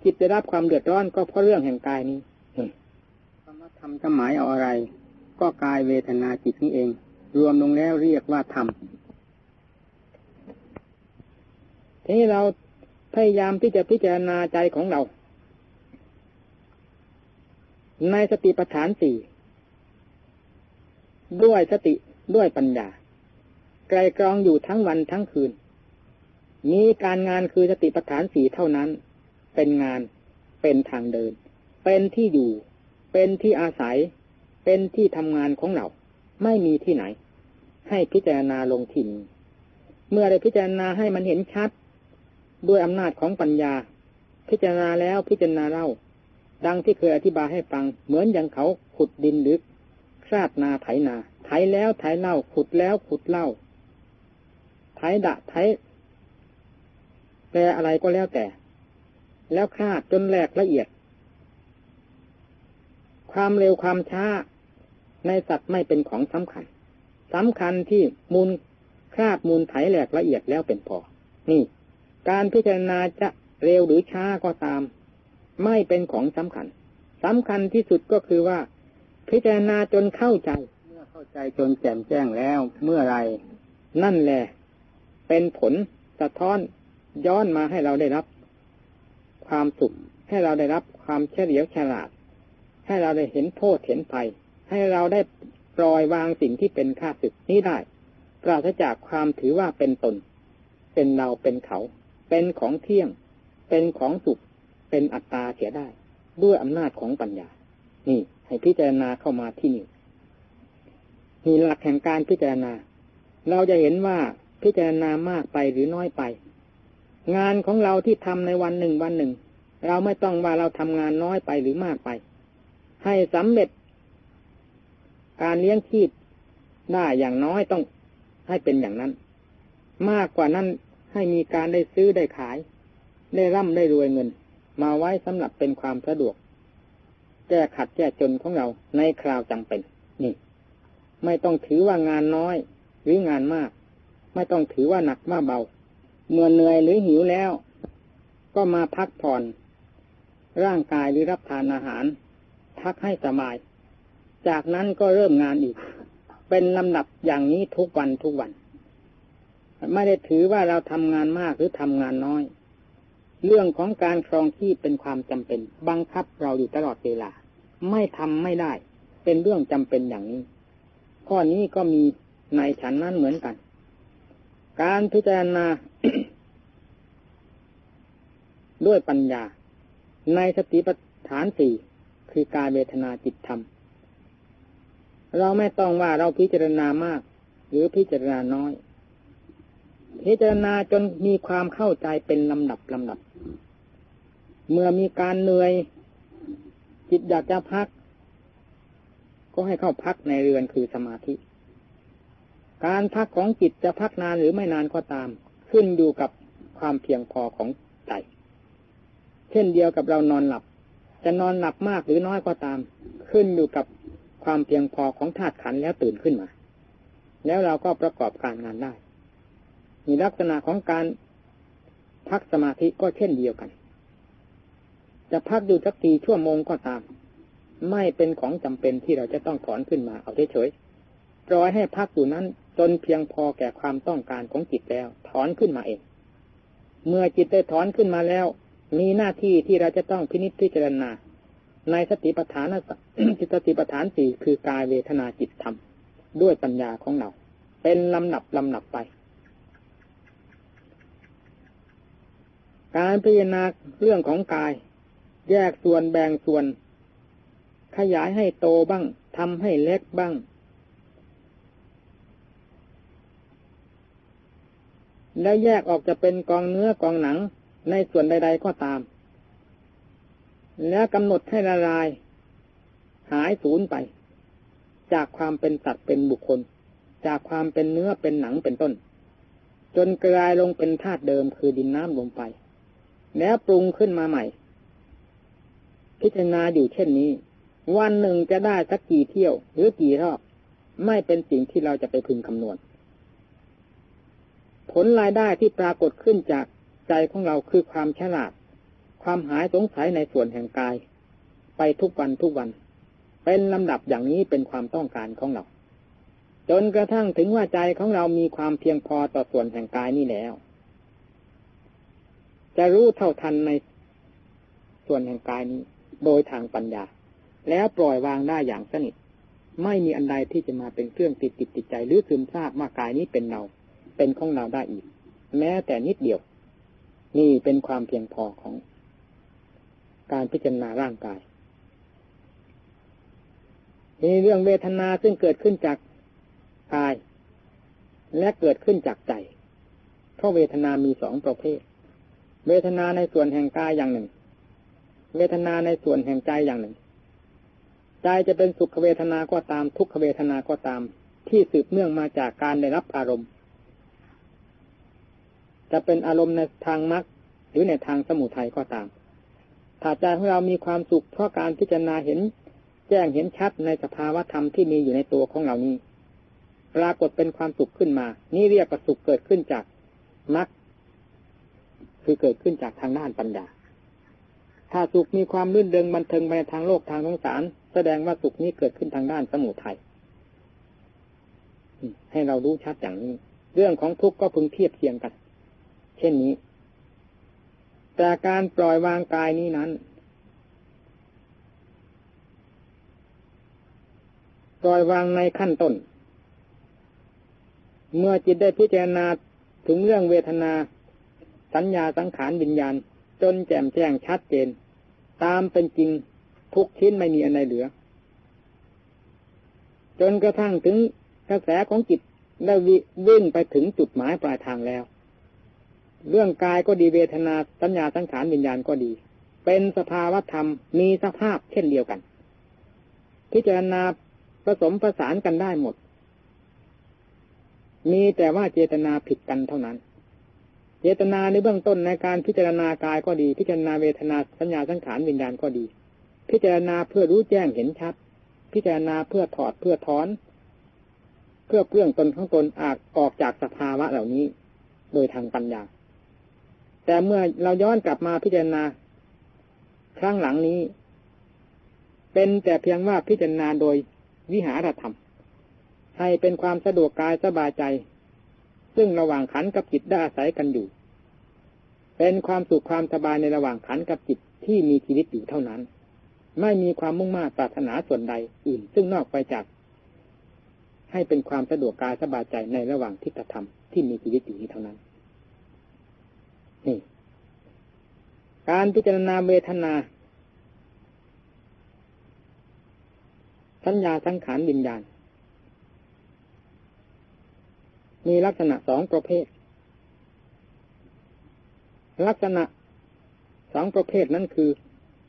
จิตได้รับความเดือดร้อนก็เพราะเรื่องแห่งกายนี้คำว่าธรรมจะหมายเอาอะไร ก็กายเวทนาจิตนี้เอง รวมลงแล้วเรียกว่าธรรมทีนี้เราพยายามที่จะพิจารณาใจของเรา ในสติปัฏฐานสี่ด้วยสติด้วยปัญญาไกลกรองอยู่ทั้งวันทั้งคืน มีการงานคือสติปัฏฐานสี่เท่านั้น เป็นงานเป็นทางเดิน เป็นที่อยู่ เป็นที่อาศัย เป็นที่ทำงานของเรา ไม่มีที่ไหน ให้พิจารณาลงทินเมื่อได้พิจารณาให้มันเห็นชัด ด้วยอำนาจของปัญญา พิจารณาแล้วพิจารณาเล่า ดังที่เคยอธิบายให้ฟัง เหมือนอย่างเขาขุดดินลึกคราดนาไถนา ไถแล้วไถเล่า ขุดแล้วขุดเล่า ไถดะไถแปลอะไรก็แล้วแต่ แล้วคาดจนแหลกละเอียด ความเร็วความช้า ในสัตว์ไม่เป็นของสำคัญสำคัญที่มูลคราดมูลไถแหลกละเอียดแล้วเป็นพอ นี่ การพิจารณาจะเร็วหรือช้าก็ตาม ไม่เป็นของสำคัญสำคัญที่สุดก็คือว่า พิจารณาจนเข้าใจ เมื่อเข้าใจจนแจ่มแจ้งแล้วเมื่อไร นั่นแหละ เป็นผลสะท้อนย้อนมาให้เราได้รับ ความสุขให้เราได้รับความเฉลียวฉลาด ให้เราได้เห็นโทษเห็นภัย ให้เราได้ปล่อยวางสิ่งที่เป็นข้าศึกนี้ได้ ปราศจากความถือว่าเป็นตน เป็นเราเป็นเขา เป็นของเที่ยง เป็นของสุข เป็นอัตตาเสียได้ ด้วยอำนาจของปัญญา นี่ ให้พิจารณาเข้ามาที่นี่มีหลักแห่งการพิจารณา เราจะเห็นว่าพิจารณามากไปหรือน้อยไป งานของเราที่ทำในวันหนึ่งวันหนึ่ง เราไม่ต้องว่าเราทำงานน้อยไปหรือมากไป ให้สำเร็จ การเลี้ยงชีพได้อย่างน้อยต้องให้เป็นอย่างนั้น มากกว่านั้นให้มีการได้ซื้อได้ขาย ได้ร่ำได้รวยเงิน มาไว้สำหรับเป็นความสะดวก แก้ขัดแก้จนของเราในคราวจำเป็น นี่ ไม่ต้องถือว่างานน้อย หรืองานมาก ไม่ต้องถือว่าหนักว่าเบา เมื่อเหนื่อยหรือหิวแล้ว ก็มาพักผ่อน ร่างกายหรือรับทานอาหาร พักให้สบาย จากนั้นก็เริ่มงานอีก เป็นลำดับอย่างนี้ทุกวันทุกวัน ไม่ได้ถือว่าเราทำงานมากหรือทำงานน้อย เรื่องของการครองชีพเป็นความจำเป็น บังคับเราอยู่ตลอดเวลา ไม่ทำไม่ได้ เป็นเรื่องจำเป็นอย่างนี้ ข้อนี้ก็มีในฉันนั้นเหมือนกัน การพิจารณาด้วยปัญญา ในสติปัฏฐานสี่คือกายเวทนาจิตธรรม เราไม่ต้องว่าเราพิจารณามาก หรือพิจารณาน้อย พิจารณาจนมีความเข้าใจเป็นลำดับลำดับ เมื่อมีการเหนื่อย จิตอยากจะพัก ก็ให้เข้าพักในเรือนคือสมาธิ การพักของจิตจะพักนานหรือไม่นานก็ตาม ขึ้นอยู่กับความเพียงพอของใจ เช่นเดียวกับเรานอนหลับ จะนอนหลับมากหรือน้อยก็ตาม ขึ้นอยู่กับ ความเพียงพอของธาตุขันแล้วตื่นขึ้นมา แล้วเราก็ประกอบการงานได้ มีลักษณะของการพักสมาธิก็เช่นเดียวกัน จะพักอยู่สักทีชั่วโมงก็ตาม ไม่เป็นของจำเป็นที่เราจะต้องถอนขึ้นมาเอาเฉยๆปล่อยให้พักอยู่นั้นจนเพียงพอแก่ความต้องการของจิตแล้ว ถอนขึ้นมาเอง เมื่อจิตได้ถอนขึ้นมาแล้ว มีหน้าที่ที่เราจะต้องพินิจพิจารณา ในสติปัฏฐานจิตสติปัฏฐานสี่คือกายเวทนาจิตธรรม ด้วยปัญญาของเรา เป็นลำหนับลำหนับไป การพิจารณาเรื่องของกาย แยกส่วนแบ่งส่วน ขยายให้โตบ้างทำให้เล็กบ้าง แล้วแยกออกจะเป็นกองเนื้อกองหนังในส่วนใด ๆก็ตาม แล้วกำหนดให้ละลาย หายสูญไป จากความเป็นสัตว์เป็นบุคคล จากความเป็นเนื้อเป็นหนังเป็นต้น จนกลายลงเป็นธาตุเดิมคือดินน้ำลงไป แล้วปรุงขึ้นมาใหม่ พิจารณาอยู่เช่นนี้ วันหนึ่งจะได้สักกี่เที่ยว หรือกี่รอบ ไม่เป็นสิ่งที่เราจะไปพึงคำนวณ ผลรายได้ที่ปรากฏขึ้นจากใจของเราคือความฉลาด ความหายสงสัยในส่วนแห่งกาย ไปทุกวันทุกวัน เป็นลำดับอย่างนี้เป็นความต้องการของเรา จนกระทั่งถึงว่าใจของเรามีความเพียงพอต่อส่วนแห่งกายนี้แล้ว จะรู้เท่าทันในส่วนแห่งกายนี้ โดยทางปัญญา แล้วปล่อยวางได้อย่างสนิทไม่มีอันใดที่จะมาเป็นเครื่องติดติดติดใจหรือซึมซาบว่ากายนี้เป็นเรา เป็นของเราได้อีก แม้แต่นิดเดียว นี่เป็นความเพียงพอของ การพิจารณาร่างกายมีเรื่องเวทนาซึ่งเกิดขึ้นจากกาย และเกิดขึ้นจากใจเพราะเวทนามีสองประเภท เวทนาในส่วนแห่งกายอย่างหนึ่ง เวทนาในส่วนแห่งใจอย่างหนึ่ง ใจจะเป็นสุขเวทนาก็ตามทุกขเวทนาก็ตาม ที่สืบเนื่องมาจากการได้รับอารมณ์ จะเป็นอารมณ์ในทางมรรคหรือในทางสมุทัยก็ตาม ถ้าใจของเรามีความสุขเพราะการพิจารณาเห็น แจ้งเห็นชัดในสภาวะธรรมที่มีอยู่ในตัวของเรานี้ ปรากฏเป็นความสุขขึ้นมา นี่เรียกว่าสุขเกิดขึ้นจากมรรคคือเกิดขึ้นจากทางด้านปัญญา ถ้าสุขมีความลื่นเริงบันเทิงไปในทางโลกทางสงสาร แสดงว่าสุขนี้เกิดขึ้นทางด้านสมุทัยให้เรารู้ชัดอย่างนี้ เรื่องของทุกข์ก็พึงเทียบเทียงกัน เช่นนี้ แต่การปล่อยวางกายนี้นั้น ปล่อยวางในขั้นต้น เมื่อจิตได้พิจารณาถึงเรื่องเวทนา สัญญาสังขารวิญญาณ จนแจ่มแจ้งชัดเจน ตามเป็นจริงทุกชิ้นไม่มีอะไรเหลือ จนกระทั่งถึงกระแสของจิตได้วิ่งไปถึงจุดหมายปลายทางแล้ว เรื่องกายก็ดีเวทนาสัญญาสังขารวิญญาณก็ดี เป็นสภาวธรรมมีสภาพเช่นเดียวกัน พิจารณาผสมประสานกันได้หมด มีแต่ว่าเจตนาผิดกันเท่านั้น เจตนาในเบื้องต้นในการพิจารณากายก็ดี พิจารณาเวทนาสัญญาสังขารวิญญาณก็ดี พิจารณาเพื่อรู้แจ้งเห็นชัด พิจารณาเพื่อถอดเพื่อถอน เพื่อเปลื้องตนของตนอากออกจากสภาวะเหล่านี้ โดยทางปัญญา แต่เมื่อเราย้อนกลับมาพิจารณา ครั้งหลังนี้ เป็นแต่เพียงว่าพิจารณาโดยวิหารธรรม ให้เป็นความสะดวกกายสบายใจ ซึ่งระหว่างขันกับจิตได้อาศัยกันอยู่ เป็นความสุขความสบายในระหว่างขันกับจิตที่มีชีวิตอยู่เท่านั้น ไม่มีความมุ่งมา่ปรารถนาส่วนใดอื่น ซึ่งนอกไปจาก ให้เป็นความสะดวกกายสบายใจในระหว่างทิฏฐธรรมที่มีชีวิตอยู่นี้เท่านั้น นี่ การพิจารณาเวทนา สัญญาสังขารวิญญาณ มีลักษณะสองประเภท ลักษณะสองประเภทนั้นคือ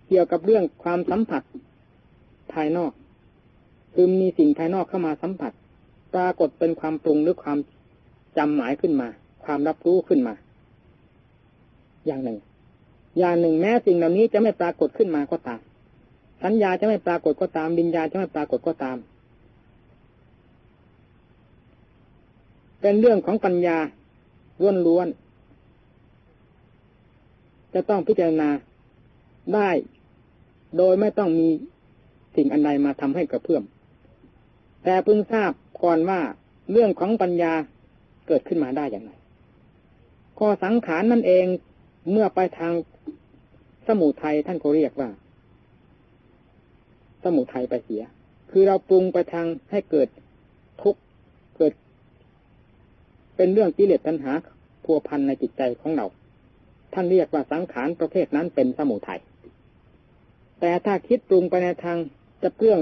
เกี่ยวกับเรื่องความสัมผัส ภายนอก คือมีสิ่งภายนอกเข้ามาสัมผัส ปรากฏเป็นความปรุงหรือความจำหมายขึ้นมา ความรับรู้ขึ้นมา อย่างหนึ่ง อย่างหนึ่งแม้สิ่งเหล่านี้จะไม่ปรากฏขึ้นมาก็ตาม สัญญาจะไม่ปรากฏก็ตามวิญญาจะไม่ปรากฏก็ตาม เป็นเรื่องของปัญญาล้วนๆจะต้องพิจารณาได้ โดยไม่ต้องมีสิ่งอันใดมาทำให้กระเพื่อม แต่เพึงทราบก่อนว่าเรื่องของปัญญาเกิดขึ้นมาได้อย่างไรข้อสังขารนั่นเอง เมื่อไปทางสมุทัยท่านก็เรียกว่า สมุทัยไปเสีย คือเราปรุงไปทางให้เกิดทุกข์เกิด เป็นเรื่องกิเลสตัณหาพัวพันในจิตใจของเรา ท่านเรียกว่าสังขารประเภทนั้นเป็นสมุทัยแต่ถ้าคิดปรุงไปในทางจะเพื่อง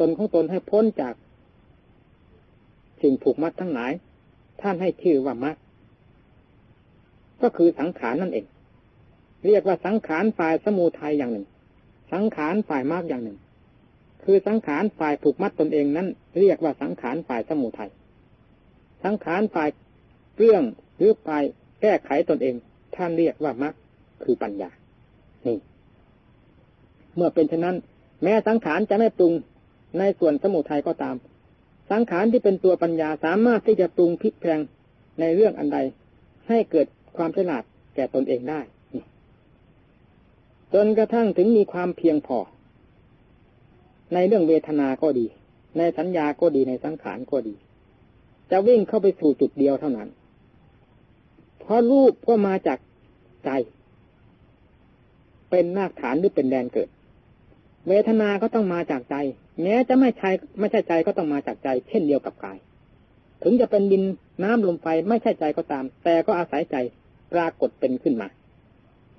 ตนของตนให้พ้นจากสิ่งผูกมัดทั้งหลาย ท่านให้ชื่อว่ามัด ก็คือสังขารนั่นเอง เรียกว่าสังขารฝ่ายสมุทัยอย่างหนึ่ง สังขารฝ่ายมากอย่างหนึ่ง คือสังขารฝ่ายผูกมัดตนเองนั้น เรียกว่าสังขารฝ่ายสมุทัยสังขารฝ่ายเรื่องหรือฝ่ายแก้ไขตนเอง ท่านเรียกว่ามรรคคือปัญญา นี่ เมื่อเป็นเช่นนั้น แม้สังขารจะไม่ปรุงในส่วนสมุทัยก็ตาม สังขารที่เป็นตัวปัญญาสามารถที่จะปรุงพลิกแพลงในเรื่องอันใด ให้เกิด ความฉลาดแก่ตนเองได้ จนกระทั่งถึงมีความเพียงพอ ในเรื่องเวทนาก็ดี ในสัญญาก็ดีในสังขารก็ดี จะวิ่งเข้าไปสู่จุดเดียวเท่านั้น เพราะรูปก็มาจากใจ เป็นรากฐานหรือเป็นแดนเกิด เวทนาก็ต้องมาจากใจ แม้จะไม่ใช่ไม่ใช่ใจก็ต้องมาจากใจ เช่นเดียวกับกาย ถึงจะเป็นดินน้ำลมไฟไม่ใช่ใจก็ตาม แต่ก็อาศัยใจ ปรากฏเป็นขึ้นมา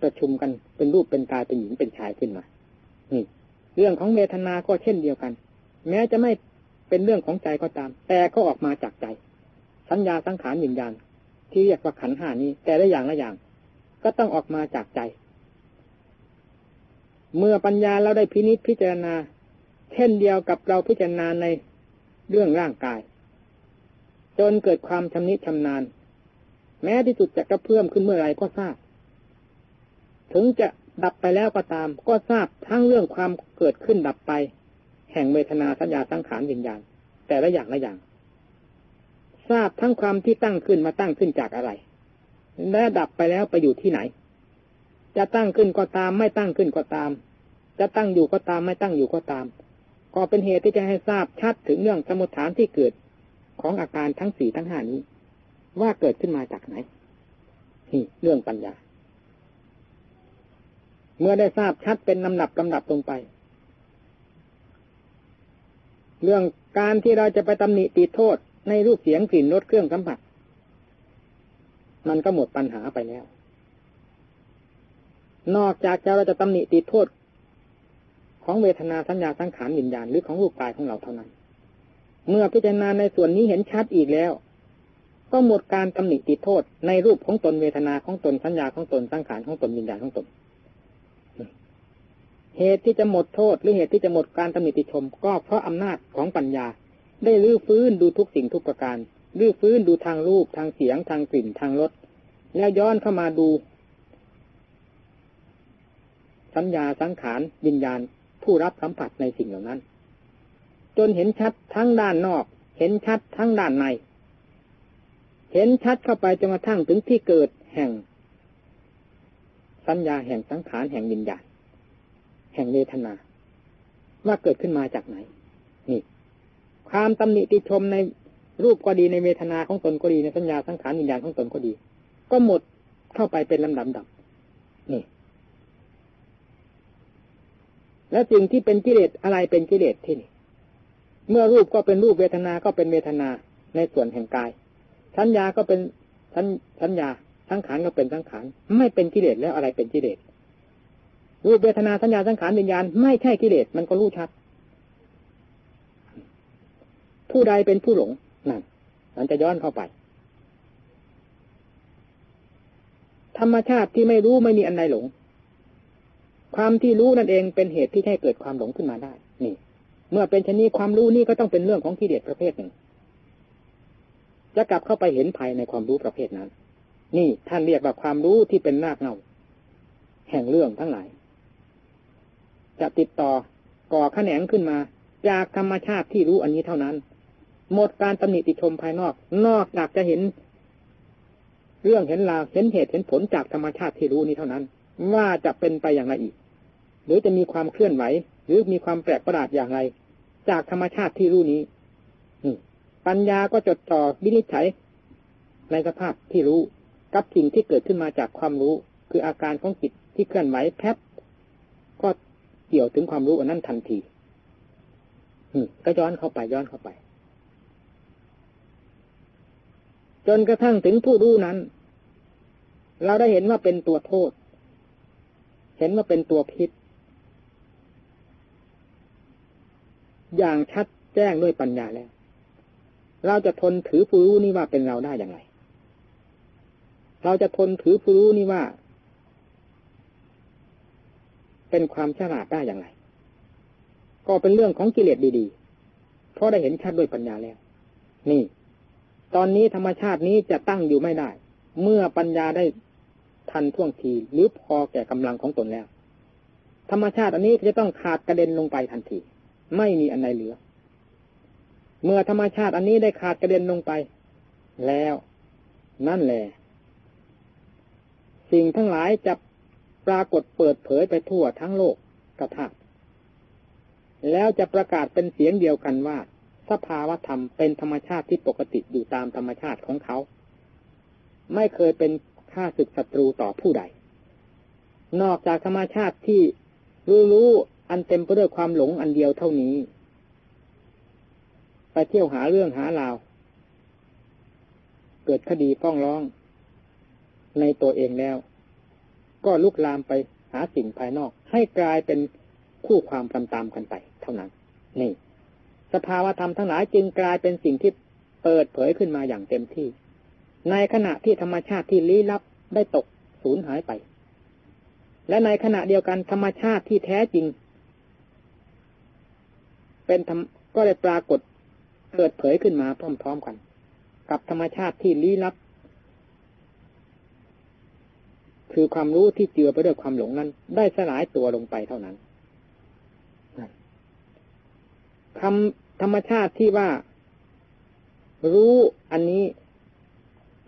ประชุมกันเป็นรูปเป็นกายเป็นหญิงเป็นชายขึ้นมานี่เรื่องของเวทนาก็เช่นเดียวกัน แม้จะไม่เป็นเรื่องของใจก็ตาม แต่ก็ออกมาจากใจ สัญญาสังขารวิญญาณที่เรียกว่าขันห้านี้ แต่ละอย่างละอย่าง ก็ต้องออกมาจากใจ เมื่อปัญญาเราได้พินิจพิจารณา เช่นเดียวกับเราพิจารณาในเรื่องร่างกาย จนเกิดความชำนิชำนาญ แม้ที่สุดจะกระเพื่อมขึ้นเมื่อไรก็ทราบ ถึงจะดับไปแล้วก็ตาม ก็ทราบทั้งเรื่องความเกิดขึ้นดับไป แห่งเวทนาสัญญาสังขารวิญญาณ แต่ละอย่างละอย่าง ทราบทั้งความที่ตั้งขึ้นมาตั้งขึ้นจากอะไร และดับไปแล้วไปอยู่ที่ไหน จะตั้งขึ้นก็ตาม ไม่ตั้งขึ้นก็ตาม จะตั้งอยู่ก็ตามไม่ตั้งอยู่ก็ตาม ก็เป็นเหตุที่จะให้ทราบชัดถึงเรื่องสมุทฐานที่เกิดของอาการทั้งสี่ทั้งห้านี้ ว่าเกิดขึ้นมาจากไหนนี่เรื่องปัญญา เมื่อได้ทราบชัดเป็นลำดับลำดับลงไป เรื่องการที่เราจะไปตำหนิติโทษในรูปเสียงกลิ่นรสเครื่องสัมผัสมันก็หมดปัญหาไปแล้ว นอกจากจะเราจะตำหนิติโทษ ของเวทนาสัญญาสังขารวิญญาณหรือของรูปกายของเราเท่านั้น เมื่อพิจารณาในส่วนนี้เห็นชัดอีกแล้ว ก็หมดการตำหนิติดโทษในรูปของตนเวทนาของตนสัญญาของตนสังขารของตนวิญญาณของตน เหตุที่จะหมดโทษ หรือเหตุที่จะหมดการตำหนิติชม ก็เพราะอำนาจของปัญญา ได้ลื้อฟื้นดูทุกสิ่งทุกประการลื้อฟื้นดูทางรูปทางเสียงทางกลิ่นทางรสแล้วย้อนเข้ามาดู สัญญาสังขารวิญญาณผู้รับสัมผัสในสิ่งเหล่านั้น จนเห็นชัดทั้งด้านนอก เห็นชัดทั้งด้านใน เห็นชัดเข้าไปจนกระทั่งถึงที่เกิดแห่ง สัญญาแห่งสังขารแห่งวิญญาณแห่งเวทนา ว่าเกิดขึ้นมาจากไหน นี่ ความตำหนิติชมในรูปก็ดีในเวทนาของตนก็ดีในสัญญาสังขารวิญญาณของตนก็ดี ก็หมดเข้าไปเป็นลำดับดับนี่และสิ่งที่เป็นกิเลสอะไรเป็นกิเลสที่นี่ เมื่อรูปก็เป็นรูปเวทนาก็เป็นเวทนาในส่วนแห่งกาย สัญญาก็เป็นสัญญาสังขารก็เป็นสังขารไม่เป็นกิเลสแล้วอะไรเป็นกิเลสรูปเวทนาสัญญาสังขารวิญญาณไม่ใช่กิเลสมันก็รู้ชัด ผู้ใดเป็นผู้หลงนั่นมันจะย้อนเข้าไป ธรรมชาติที่ไม่รู้ไม่มีอันใดหลง ความที่รู้นั่นเองเป็นเหตุที่ให้เกิดความหลงขึ้นมาได้ นี่ เมื่อเป็นชนิดความรู้นี่ก็ต้องเป็นเรื่องของกิเลสประเภทหนึ่ง จะกลับเข้าไปเห็นภายในความรู้ประเภทนั้น นี่ท่านเรียกว่าความรู้ที่เป็นรากเงาแห่งเรื่องทั้งหลาย จะติดต่อก่อขแขนงขึ้นมา จากธรรมชาติที่รู้อันนี้เท่านั้น หมดการตำหนิติชมภายนอก นอกจากจะเห็น เรื่องเห็นราวเห็นเหตุเห็นผลจากธรรมชาติที่รู้นี้เท่านั้น ว่าจะเป็นไปอย่างไรอีก หรือจะมีความเคลื่อนไหว หรือมีความแปลกประหลาดอย่างไร จากธรรมชาติที่รู้นี้ ปัญญาก็จดจ่อวินิจฉัยในสภาพที่รู้กับสิ่งที่เกิดขึ้นมาจากความรู้ คืออาการของจิตที่เคลื่อนไหวแพบก็เกี่ยวถึงความรู้อันนั้นทันทีก็ย้อนเข้าไปย้อนเข้าไป จนกระทั่งถึงผู้รู้นั้น เราได้เห็นว่าเป็นตัวโทษ เห็นว่าเป็นตัวพิษ อย่างชัดแจ้งด้วยปัญญาแล้ว เราจะทนถือผู้รู้นี่ว่าเป็นเราได้อย่างไร เราจะทนถือผู้รู้นี่ว่า เป็นความฉลาดได้อย่างไร ก็เป็นเรื่องของกิเลสดีๆ เพราะได้เห็นชัดด้วยปัญญาแล้ว นี่ ตอนนี้ธรรมชาตินี้จะตั้งอยู่ไม่ได้ เมื่อปัญญาได้ทันท่วงทีหรือพอแก่กำลังของตนแล้ว ธรรมชาติอันนี้จะต้องขาดกระเด็นลงไปทันที ไม่มีอันใดเหลือ เมื่อธรรมชาติอันนี้ได้ขาดกระเด็นลงไป แล้วนั่นแหละสิ่งทั้งหลายจะปรากฏเปิดเผยไปทั่วทั้งโลกกระทาแล้วจะประกาศเป็นเสียงเดียวกันว่า สภาวธรรมเป็นธรรมชาติที่ปกติอยู่ตามธรรมชาติของเขา ไม่เคยเป็นข้าศึกศัตรูต่อผู้ใด นอกจากธรรมชาติที่รู้รู้อันเต็มไปด้วยความหลงอันเดียวเท่านี้ ไปเที่ยวหาเรื่องหาราว เกิดคดีฟ้องร้อง ในตัวเองแล้ว ก็ลุกลามไปหาสิ่งภายนอก ให้กลายเป็นคู่ความตามๆกันไป เท่านั้น นี่ สภาวธรรมทั้งหลายจึงกลายเป็นสิ่งที่เปิดเผยขึ้นมาอย่างเต็มที่ ในขณะที่ธรรมชาติที่ลี้ลับได้ตกสูญหายไป และในขณะเดียวกันธรรมชาติที่แท้จริง เป็นก็ได้ปรากฏ เปิดเผยขึ้นมาพร้อมๆกัน กับธรรมชาติที่ลี้ลับ คือความรู้ที่เจือไปด้วยความหลงนั้น ได้สลายตัวลงไปเท่านั้นคำธรรมชาติที่ว่า รู้อันนี้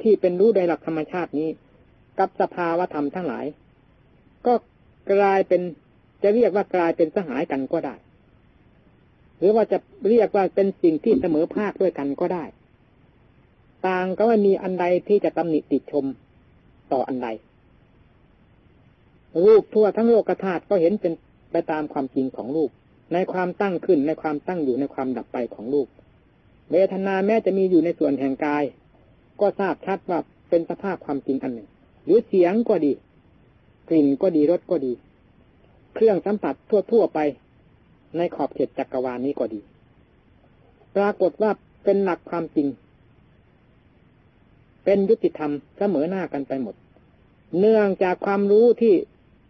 ที่เป็นรู้โดยหลักธรรมชาตินี้ กับสภาวธรรมทั้งหลาย ก็กลายเป็นจะเรียกว่ากลายเป็นสหายกันก็ได้ หรือว่าจะเรียกว่าเป็นสิ่งที่เสมอภาคด้วยกันก็ได้ ต่างก็ไม่มีอันใดที่จะตำหนิติชมต่ออันใด รูปทั่วทั้งโลกธาตุก็เห็นเป็นไปตามความจริงของรูป ในความตั้งขึ้นในความตั้งอยู่ในความดับไปของรูป เวทนาแม้จะมีอยู่ในส่วนแห่งกาย ก็ทราบชัดว่าเป็นสภาพความจริงอันหนึ่ง หรือเสียงก็ดี กลิ่นก็ดีรสก็ดี เครื่องสัมผัสทั่วๆไป ในขอบเขตจักรวาลนี้ก็ดี ปรากฏว่าเป็นหลักความจริง เป็นยุติธรรมเสมอหน้ากันไปหมด เนื่องจากความรู้ที่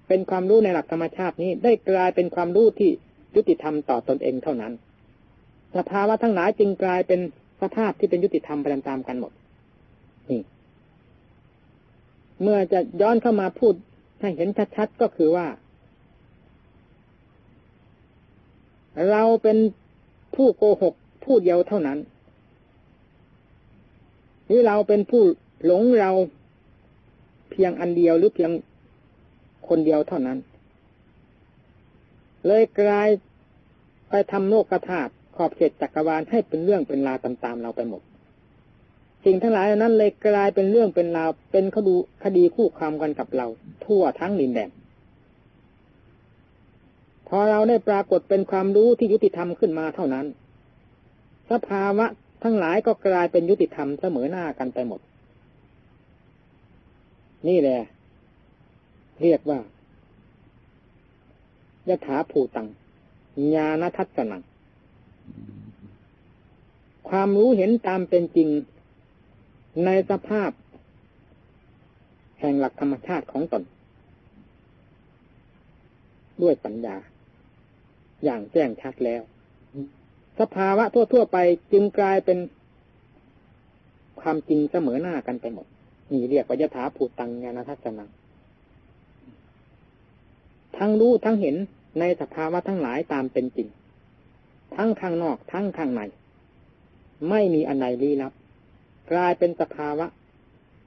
เป็นความรู้ในหลักธรรมชาตินี้ ได้กลายเป็นความรู้ที่ยุติธรรมต่อตอนเองเท่านั้นสภาวะทั้งหลายจึงกลายเป็นสภาพที่เป็นยุติธรรมไปตามกันหมด นี่ เมื่อจะย้อนเข้ามาพูดให้เห็นชัดๆก็คือว่า เราเป็นผู้โกหกผู้เดียวเท่านั้น นี่เราเป็นผู้หลงเราเพียงอันเดียวหรือเพียงคนเดียวเท่านั้น เลยกลายไปทำโลกธาตุขอบเขตจักรวาลให้เป็นเรื่องเป็นราวตามๆเราไปหมดสิ่งทั้งหลายนั้นเลยกลายเป็นเรื่องเป็นราวเป็นคดีคดีคู่ความกันกับเรา ทั่วทั้งดินแดน อเราได้ปรากฏเป็นความรู้ที่ยุติธรรมขึ้นมาเท่านั้น สภาวะทั้งหลายก็กลายเป็นยุติธรรมเสมอหน้ากันไปหมด นี่แหละ เรียกว่ายถาภูตังญาณทัศนัง ความรู้เห็นตามเป็นจริงในสภาพ แห่งหลักธรรมชาติของตน ด้วยปัญญา อย่างแจ้งชัดแล้ว สภาวะทั่ว ๆ ไปจึงกลายเป็นความจริงเสมอหน้ากันไปหมด นี่เรียกว่ายถาภูตังญาณทัศนังทั้งรู้ทั้งเห็นในสภาวะทั้งหลายตามเป็นจริง ทั้งข้างนอกทั้งข้างใน ไม่มีอันใดลี้ลับ กลายเป็นสภาวะ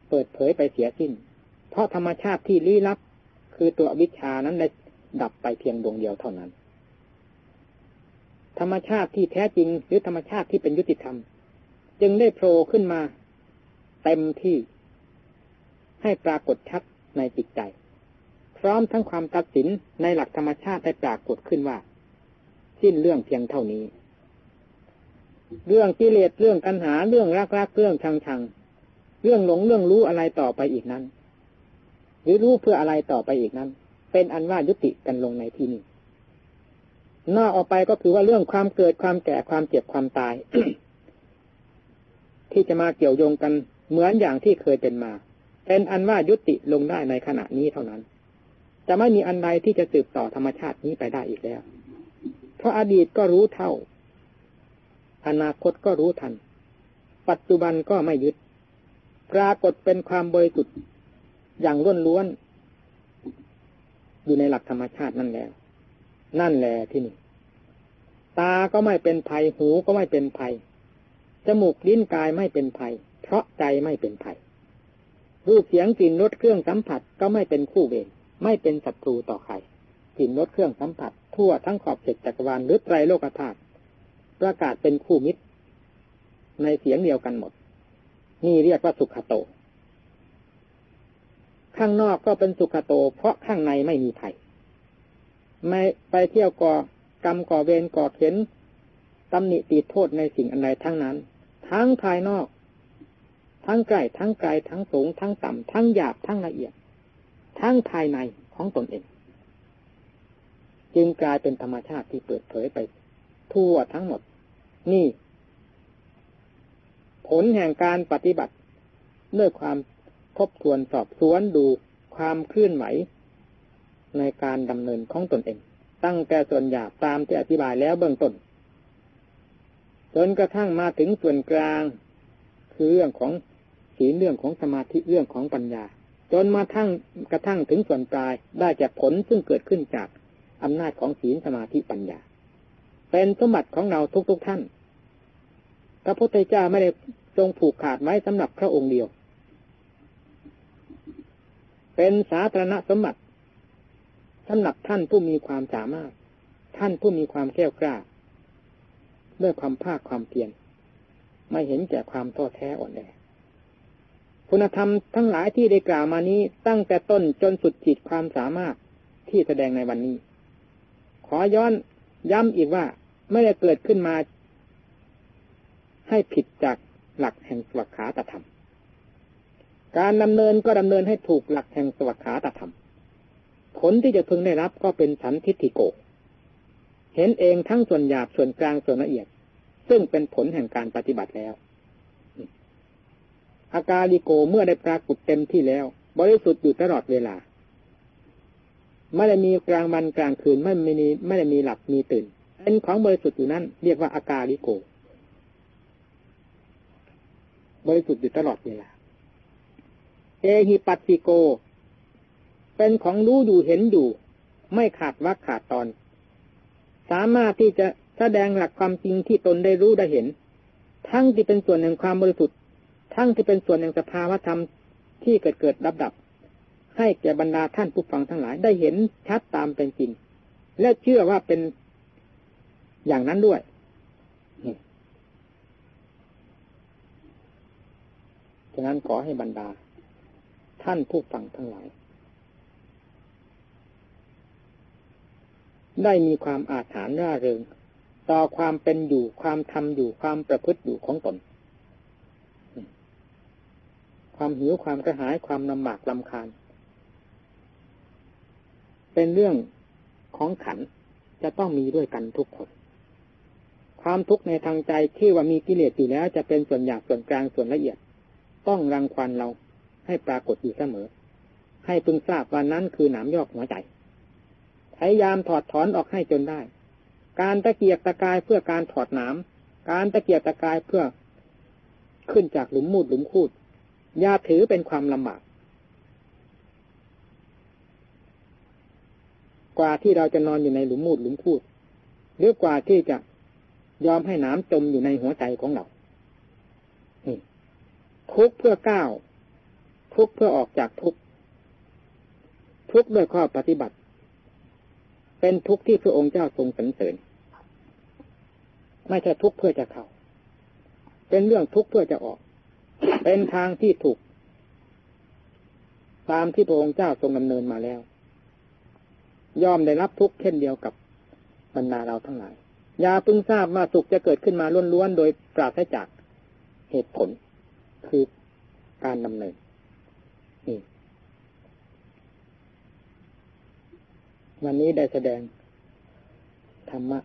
เปิดเผยไปเสียสิ้น เพราะธรรมชาติที่ลี้ลับ คือตัววิชานั้นได้ดับไปเพียงดวงเดียวเท่านั้น ธรรมชาติที่แท้จริง หรือธรรมชาติที่เป็นยุติธรรม จึงได้โผล่ขึ้นมา เต็มที่ให้ปรากฏชัดในจิตใจ พร้อมทั้งความตัดสินในหลักธรรมชาติได้ปรากฏขึ้นว่า สิ้นเรื่องเพียงเท่านี้ เรื่องกิเลสเรื่องกัญหาเรื่องรักรักเรื่องชังชังเรื่องหลงเรื่องรู้อะไรต่อไปอีกนั้น หรือรู้เพื่ออะไรต่อไปอีกนั้น เป็นอันว่ายุติกันลงในที่นี้ นอกออกไปก็คือว่าเรื่องความเกิดความแก่ความเจ็บความตาย ที่จะมาเกี่ยวโยงกันเหมือนอย่างที่เคยเป็นมา เป็นอันว่ายุติลงได้ในขณะนี้เท่านั้น จะไม่มีอันใดที่จะสืบต่อธรรมชาตินี้ไปได้อีกแล้ว เพราะอดีตก็รู้เท่า อนาคตก็รู้ทัน ปัจจุบันก็ไม่ยึด ปรากฏเป็นความบริสุทธิ์อย่างล้วนล้วนอยู่ในหลักธรรมชาตินั่นแล้ว นั่นแหละที่นี่ ตาก็ไม่เป็นภัย หูก็ไม่เป็นภัย จมูกลิ้นกายไม่เป็นภัย เพราะใจไม่เป็นภัย รูปเสียงกลิ่นรสเครื่องสัมผัสก็ไม่เป็นคู่เวร ไม่เป็นศัตรูต่อใคร กลิ่นรสเครื่องสัมผัส ทั่วทั้งขอบเขตจักรวาลหรือไตรโลกธาตุประกาศเป็นคู่มิตร ในเสียงเดียวกันหมด นี่เรียกว่าสุขโต ข้างนอกก็เป็นสุขโต เพราะข้างในไม่มีภัย ไม่ไปเที่ยวก่อกรรมก่อเวรก่อเข็นตำหนิตีโทษในสิ่งอันใดทั้งนั้น ทั้งภายนอก ทั้งใกล้ทั้งไกลทั้งสูง ทั้งต่ำทั้งหยาบทั้งละเอียด ทั้งภายในของตนเอง จึงกลายเป็นธรรมชาติที่เปิดเผยไป ทั่วทั้งหมด นี่ ผลแห่งการปฏิบัติเมื่อความทบทวนสอบสวนดูความเคลื่อนไหว ในการดำเนินของตนเอง ตั้งแต่ส่วนหยาบตามที่อธิบายแล้วเบื้องต้น จนกระทั่งมาถึงส่วนกลาง คือเรื่องของศีลเรื่องของสมาธิเรื่องของปัญญา จนมาทั้งกระทั่งถึงส่วนปลายได้จากผลซึ่งเกิดขึ้นจากอำนาจของศีลสมาธิปัญญา เป็นสมบัติของเราทุกๆทท่านพระพุทธเจ้าไม่ได้ทรงผูกขาดไว้สำหรับพระองค์เดียว เป็นสาธารณสมบัติ สำหรับท่านผู้มีความสามารถ ท่านผู้มีความแก้วกล้า ด้วยความภาคความเพียรไม่เห็นแก่ความท้อแท้อ่อนแอคุณธรรมทั้งหลายที่ได้กล่าวมานี้ตั้งแต่ต้นจนสุดจิตความสามารถที่แสดงในวันนี้ ขอย้อนย้ำอีกว่าไม่ได้เกิดขึ้นมา ให้ผิดจากหลักแห่งสวัสขาตธรรม การดำเนินก็ดำเนินให้ถูกหลักแห่งสวัสขาตธรรม ผลที่จะพึงได้รับก็เป็นสันทิฏฐิโก เห็นเองทั้งส่วนหยาบส่วนกลางส่วนละเอียด ซึ่งเป็นผลแห่งการปฏิบัติแล้ว อาการลิโกเมื่อได้ปรากฏเต็มที่แล้ว บริสุทธิ์อยู่ตลอดเวลา ไม่ได้มีกลางวันกลางคืนไม่มีไม่ได้มีหลับมีตื่นเป็นของบริสุทธิ์อยู่นั้นเรียกว่าอาการลิโก บริสุทธิ์อยู่ตลอดเวลา เอหิปัสสิโก เป็นของรู้อยู่เห็นอยู่ ไม่ขาดวักขาดตอน สามารถที่จะแสดงหลักความจริงที่ตนได้รู้ได้เห็น ทั้งที่เป็นส่วนแห่งความบริสุทธิ์ ทั้งที่เป็นส่วนแห่งสภาวธรรมที่เกิดเกิดดับดับ ให้แก่บรรดาท่านผู้ฟังทั้งหลายได้เห็นชัดตามเป็นจริง และเชื่อว่าเป็นอย่างนั้นด้วยฉะนั้นขอให้บรรดา ท่านผู้ฟังทั้งหลาย ได้มีความอาถรรพ์ร่าเริง ต่อความเป็นอยู่ความทำอยู่ความประพฤติอยู่ของตน ความหิวความกระหายความลำบากลำคาญ เป็นเรื่องของขันจะต้องมีด้วยกันทุกคน ความทุกข์ในทางใจที่ว่ามีกิเลสอยู่แล้ว จะเป็นส่วนหยาบส่วนกลางส่วนละเอียด ต้องรังควันเราให้ปรากฏอยู่เสมอ ให้พึงทราบว่านั้นคือหนามยอกหัวใจ พยายามถอดถอนออกให้จนได้ การตะเกียกตะกายเพื่อการถอดหนามการตะเกียกตะกายเพื่อขึ้นจากหลุมมูดหลุมคูดอย่าถือเป็นความลำบาก กว่าที่เราจะนอนอยู่ในหลุมมูดหลุมคูดหรือกว่าที่จะยอมให้น้ำจมอยู่ในหัวใจของเราทุกเพื่อก้าวทุกเพื่อออกจากทุกทุกด้วยข้อปฏิบัติ เป็นทุกข์ที่พระองค์เจ้าทรงสรรเสริญ ไม่ใช่ทุกข์เพื่อจะเข้า เป็นเรื่องทุกข์เพื่อจะออก เป็นทางที่ถูก ตามที่พระองค์เจ้าทรงดำเนินมาแล้วยอมได้รับทุกข์เช่นเดียวกับบรรดาเราทั้งหลาย อย่าพึงทราบว่าสุขจะเกิดขึ้นมาล้วนๆโดยปราศจากเหตุผลคือการดำเนินนี่ วันนี้ได้แสดง ธรรมะ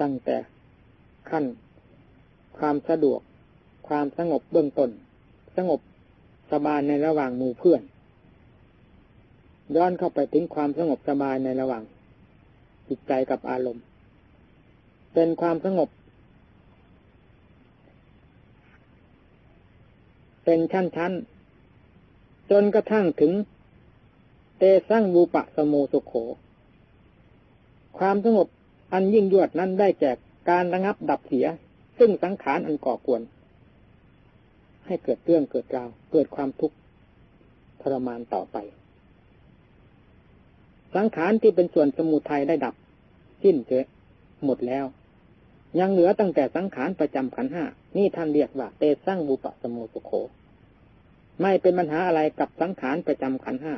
ตั้งแต่ขั้น ความสะดวก ความสงบเบื้องต้น สงบสบายในระหว่างหมู่เพื่อน ย้อนเข้าไปถึงความสงบสบายในระหว่าง จิตใจกับอารมณ์ เป็นความสงบ เป็นชั้นๆ จนกระทั่งถึง เตสั่งบูปะสโมสุโข ความสงบอันยิ่งยวดนั้นได้แจกการระงับดับเสีย ซึ่งสังขารอันก่อกวน ให้เกิดเรื่องเกิดราว เกิดความทุกข์ทรมานต่อไป สังขารที่เป็นส่วนสมุทัยได้ดับ สิ้นเจหมดแล้ว ยังเหลือตั้งแต่สังขารประจำขันห้านี่ท่านเรียกว่าเตสั่งบุปะสมุสุโข ไม่เป็นปัญหาอะไรกับสังขารประจำขันห้า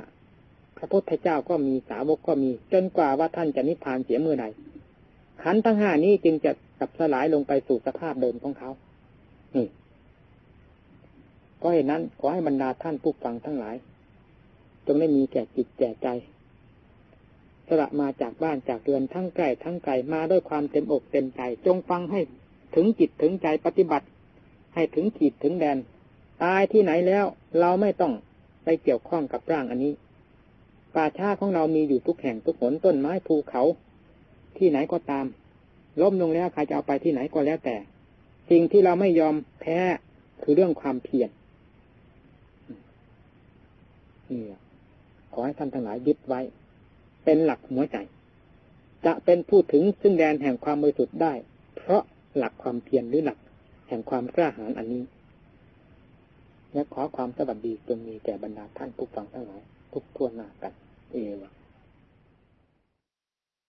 พระพุทธเจ้าก็มีสาวกก็มี จนกว่าว่าท่านจะนิพพานเสียเมื่อใดขันทั้งห้านี้จึงจะกลับสลายลงไปสู่สภาพเดิมของเขานี่ก็เหตุนั้นขอให้บรรดาท่านผู้ฟังทั้งหลาย จงได้มีแก่จิตแก่ใจสละมาจากบ้านจากเรือนทั้งใกล้ทั้งไกลมาด้วยความเต็มอกเต็มใจ จงฟังให้ถึงจิตถึงใจปฏิบัติ ให้ถึงขีดถึงแดน ตายที่ไหนแล้ว เราไม่ต้องไปเกี่ยวข้องกับร่างอันนี้ ป่าชาของเรามีอยู่ทุกแห่งทุกหนต้นไม้ภูเขา ที่ไหนก็ตาม ล้มลงแล้วใครจะเอาไปที่ไหนก็แล้วแต่ สิ่งที่เราไม่ยอมแพ้คือเรื่องความเพียรนี่ขอให้ท่านทั้งหลายยึดไว้ เป็นหลักหัวใจ จะเป็นผู้ถึงซึ่งแดนแห่งความบริสุทธิ์ได้ เพราะหลักความเพียรหรือหลักแห่งความกล้าหาญอันนี้และขอความสวัสดีจงมีแก่บรรดาท่านผู้ฟังทั้งหลาย ทุกทั่วหน้ากัน เอวัง